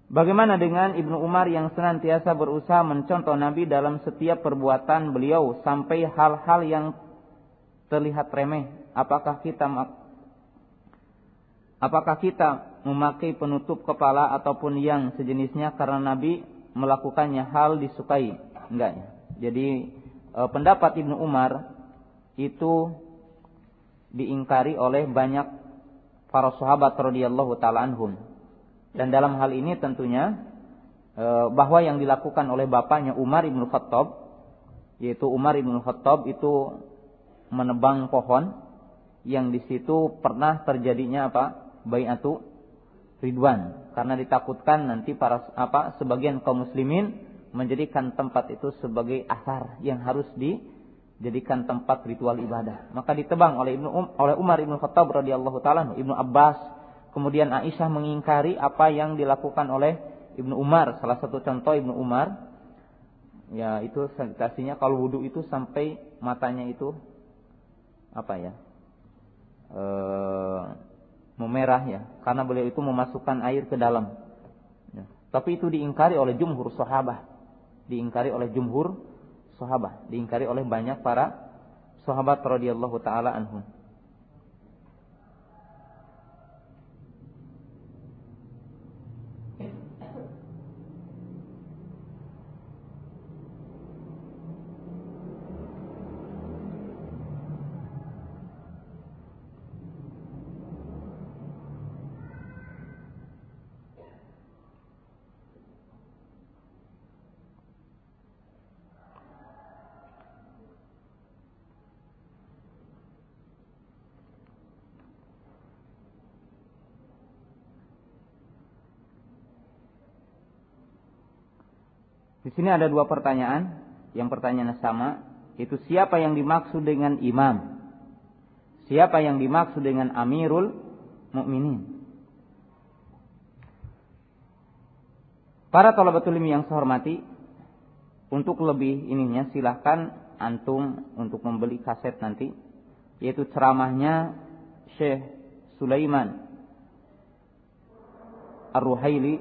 Bagaimana dengan Ibnu Umar yang senantiasa berusaha mencontoh Nabi dalam setiap perbuatan beliau sampai hal-hal yang terlihat remeh? Apakah kita apakah kita memakai penutup kepala ataupun yang sejenisnya karena Nabi melakukannya hal disukai? Enggak. Jadi e, pendapat Ibnu Umar itu diingkari oleh banyak para sahabat radhiyallahu taala anhum dan dalam hal ini tentunya e, bahwa yang dilakukan oleh bapaknya Umar ibn Khattab, yaitu Umar ibn Khattab itu menebang pohon yang di situ pernah terjadinya apa? Baiatu Ridwan karena ditakutkan nanti para apa sebagian kaum muslimin menjadikan tempat itu sebagai asar yang harus dijadikan tempat ritual ibadah. Maka ditebang oleh Ibnu um, oleh Umar Ibnu Khattab radhiyallahu taala, Ibnu Abbas Kemudian Aisyah mengingkari apa yang dilakukan oleh Ibnu Umar. Salah satu contoh Ibnu Umar, ya itu sanitasinya kalau wudhu itu sampai matanya itu apa ya, e, memerah ya, karena beliau itu memasukkan air ke dalam. Ya. Tapi itu diingkari oleh jumhur sahabat, diingkari oleh jumhur sahabat, diingkari oleh banyak para sahabat radhiyallahu taala anhum. Di sini ada dua pertanyaan. Yang pertanyaan sama, itu siapa yang dimaksud dengan imam? Siapa yang dimaksud dengan amirul mukminin? Para talabatul ilmi yang saya hormati, untuk lebih ininya silahkan antum untuk membeli kaset nanti, yaitu ceramahnya Syekh Sulaiman Ar-Ruhaili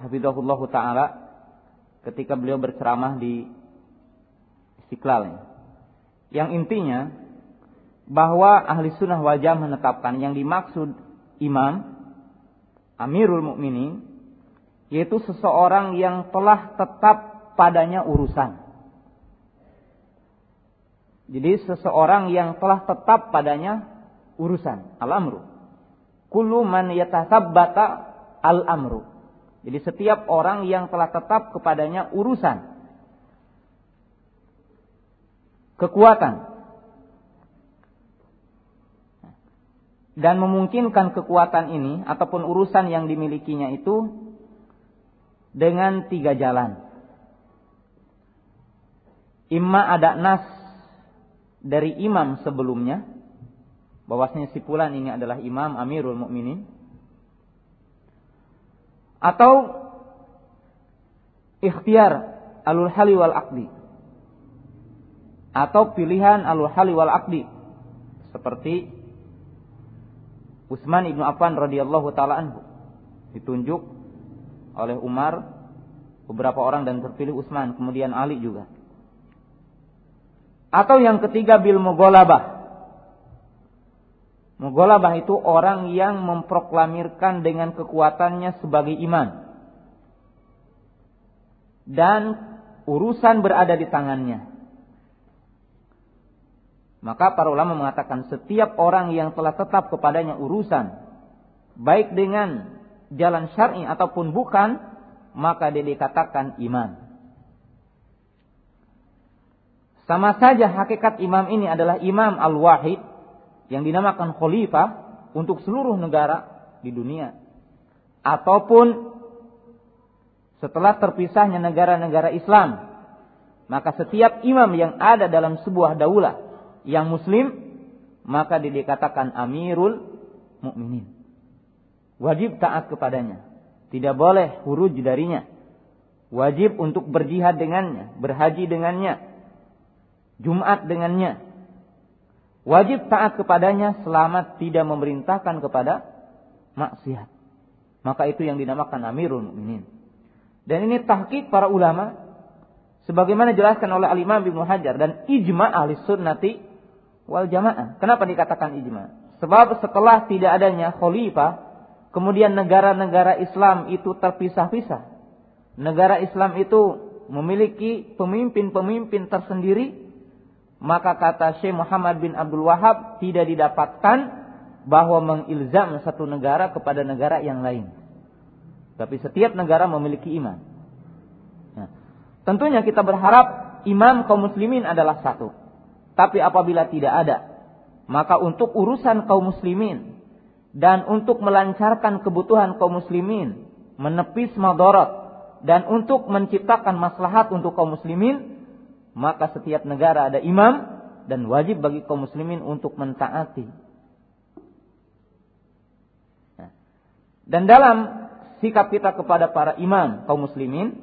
hafizahullah taala ketika beliau berceramah di Istiqlal. Yang intinya bahwa ahli sunnah wajah menetapkan yang dimaksud imam Amirul Mukminin yaitu seseorang yang telah tetap padanya urusan. Jadi seseorang yang telah tetap padanya urusan al-amru. Kullu man yatasabbata al-amru. Jadi setiap orang yang telah tetap kepadanya urusan. Kekuatan. Dan memungkinkan kekuatan ini ataupun urusan yang dimilikinya itu dengan tiga jalan. Imma ada nas dari imam sebelumnya. Bahwasanya si fulan ini adalah imam Amirul Mukminin atau ikhtiar alul hali wal akdi atau pilihan al-hali wal akdi seperti Utsman ibnu Affan radhiyallahu taala anhu. Ditunjuk oleh Umar beberapa orang dan terpilih Utsman kemudian Ali juga. Atau yang ketiga bil mughalabah Mughalabah itu orang yang memproklamirkan dengan kekuatannya sebagai iman. Dan urusan berada di tangannya. Maka para ulama mengatakan setiap orang yang telah tetap kepadanya urusan baik dengan jalan syar'i ataupun bukan, maka dia dikatakan iman. Sama saja hakikat imam ini adalah imam al-wahid yang dinamakan khalifah untuk seluruh negara di dunia. Ataupun setelah terpisahnya negara-negara Islam, maka setiap imam yang ada dalam sebuah daulah yang muslim, maka dikatakan amirul mukminin. Wajib taat kepadanya. Tidak boleh huruj darinya. Wajib untuk berjihad dengannya, berhaji dengannya, Jumat dengannya, Wajib taat kepadanya selama tidak memerintahkan kepada maksiat. Maka itu yang dinamakan Amirul Mukminin. Dan ini tahqiq para ulama sebagaimana dijelaskan oleh Al-Imam Ibnu Hajar dan ijma ahli sunnati wal jamaah. Kenapa dikatakan ijma? Sebab setelah tidak adanya khalifah, kemudian negara-negara Islam itu terpisah-pisah. Negara Islam itu memiliki pemimpin-pemimpin tersendiri maka kata Syekh Muhammad bin Abdul Wahab tidak didapatkan bahwa mengilzam satu negara kepada negara yang lain. Tapi setiap negara memiliki iman. Nah, tentunya kita berharap imam kaum muslimin adalah satu. Tapi apabila tidak ada, maka untuk urusan kaum muslimin dan untuk melancarkan kebutuhan kaum muslimin, menepis madarat dan untuk menciptakan maslahat untuk kaum muslimin, maka setiap negara ada imam dan wajib bagi kaum muslimin untuk mentaati. Nah, dan dalam sikap kita kepada para imam kaum muslimin,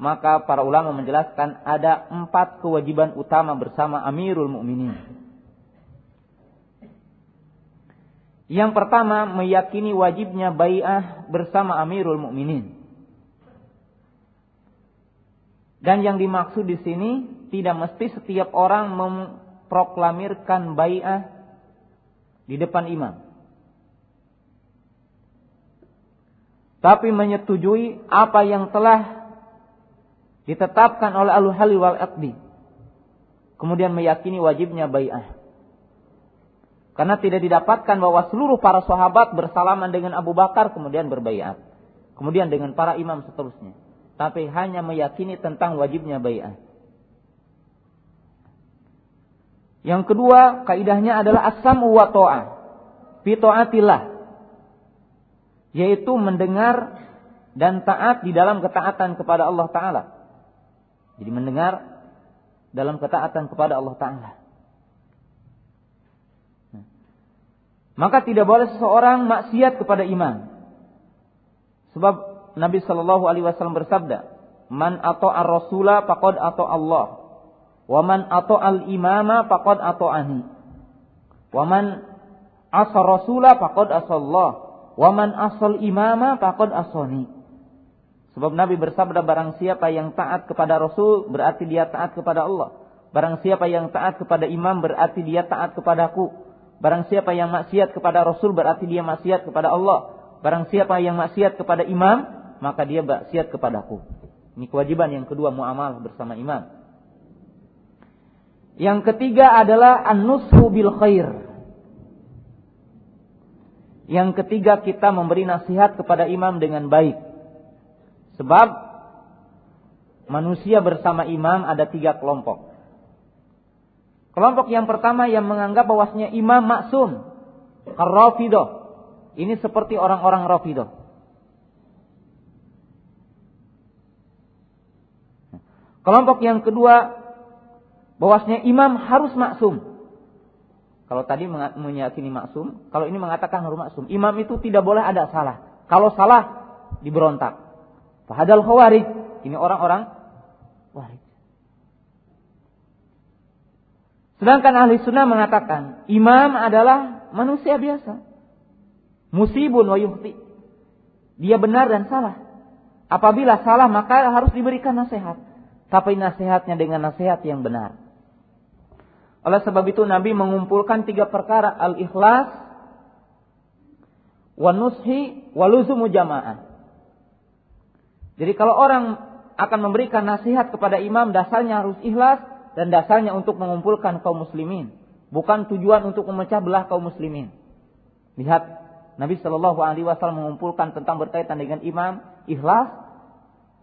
maka para ulama menjelaskan ada empat kewajiban utama bersama Amirul Mukminin. Yang pertama meyakini wajibnya bai'ah bersama Amirul Mukminin. Dan yang dimaksud di sini tidak mesti setiap orang memproklamirkan bai'ah di depan imam. Tapi menyetujui apa yang telah ditetapkan oleh al hali wal aqdi. Kemudian meyakini wajibnya bai'ah. Karena tidak didapatkan bahwa seluruh para sahabat bersalaman dengan Abu Bakar kemudian berbaiat. Kemudian dengan para imam seterusnya tapi hanya meyakini tentang wajibnya bai'ah. Yang kedua, kaidahnya adalah asam wa ta'ah. Fi. Yaitu mendengar dan taat di dalam ketaatan kepada Allah Ta'ala. Jadi mendengar dalam ketaatan kepada Allah Ta'ala. Maka tidak boleh seseorang maksiat kepada iman. Sebab Nabi Shallallahu Alaihi Wasallam bersabda, "Man atau ar Rasula pakod atau Allah, waman atau al imama pakod atau ani, waman asal Rasula pakod asal Allah, waman asal imama pakod asoni." Sebab Nabi bersabda barang siapa yang taat kepada Rasul berarti dia taat kepada Allah. Barang siapa yang taat kepada imam berarti dia taat kepadaku. Barang siapa yang maksiat kepada Rasul berarti dia maksiat kepada Allah. Barang siapa yang maksiat kepada imam maka dia maksiat kepadaku. Ini kewajiban yang kedua muamal bersama imam. Yang ketiga adalah an-nushu bil khair. Yang ketiga kita memberi nasihat kepada imam dengan baik. Sebab manusia bersama imam ada tiga kelompok. Kelompok yang pertama yang menganggap bahwasanya imam maksum. Rafidah. Ini seperti orang-orang Rafidah. Kelompok yang kedua, bahwasanya imam harus maksum. Kalau tadi meyakini maksum, kalau ini mengatakan harus maksum. Imam itu tidak boleh ada salah. Kalau salah, diberontak. Padahal khawarij, ini orang-orang khawarij. Sedangkan ahli sunnah mengatakan imam adalah manusia biasa. Musibun wa yuhti. Dia benar dan salah. Apabila salah maka harus diberikan nasihat. Tapi nasihatnya dengan nasihat yang benar. Oleh sebab itu Nabi mengumpulkan tiga perkara al-ikhlas, wa nushi, wa luzumu jamaah. Jadi kalau orang akan memberikan nasihat kepada imam dasarnya harus ikhlas dan dasarnya untuk mengumpulkan kaum muslimin, bukan tujuan untuk memecah belah kaum muslimin. Lihat Nabi Shallallahu Alaihi Wasallam mengumpulkan tentang berkaitan dengan imam, ikhlas,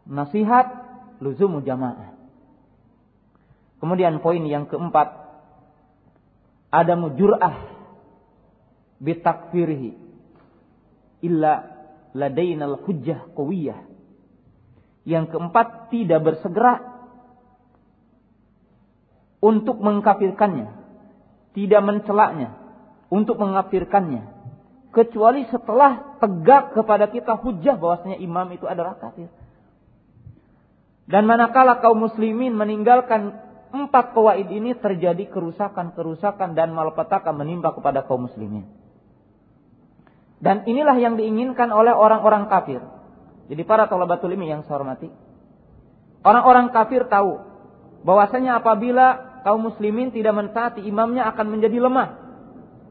nasihat, luzumu jamaah. Kemudian poin yang keempat, ada mujurah bitakfirihi illa ladainal hujjah qawiyah. Yang keempat, tidak bersegera untuk mengkafirkannya, tidak mencelaknya, untuk mengkafirkannya, kecuali setelah tegak kepada kita hujah bahwasanya imam itu adalah kafir. Dan manakala kaum muslimin meninggalkan empat kawaid ini terjadi kerusakan-kerusakan dan malapetaka menimpa kepada kaum muslimin. Dan inilah yang diinginkan oleh orang-orang kafir. Jadi para tolabatul ilmi yang saya hormati. Orang-orang kafir tahu bahwasanya apabila kaum muslimin tidak mentaati imamnya akan menjadi lemah.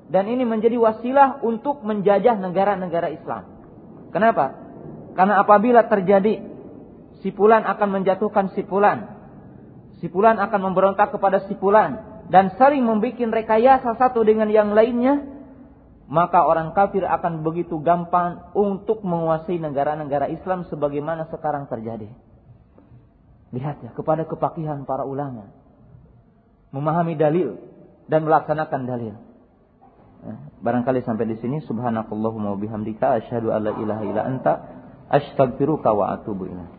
Dan ini menjadi wasilah untuk menjajah negara-negara Islam. Kenapa? Karena apabila terjadi sipulan akan menjatuhkan sipulan. Sipulan akan memberontak kepada sipulan dan saling membuat rekayasa satu dengan yang lainnya, maka orang kafir akan begitu gampang untuk menguasai negara-negara Islam sebagaimana sekarang terjadi. Lihat ya, kepada kepakihan para ulama. Memahami dalil dan melaksanakan dalil. Ya, barangkali sampai di sini subhanakallahumma wa bihamdika asyhadu an la ilaha illa anta astaghfiruka wa atubu ilaik.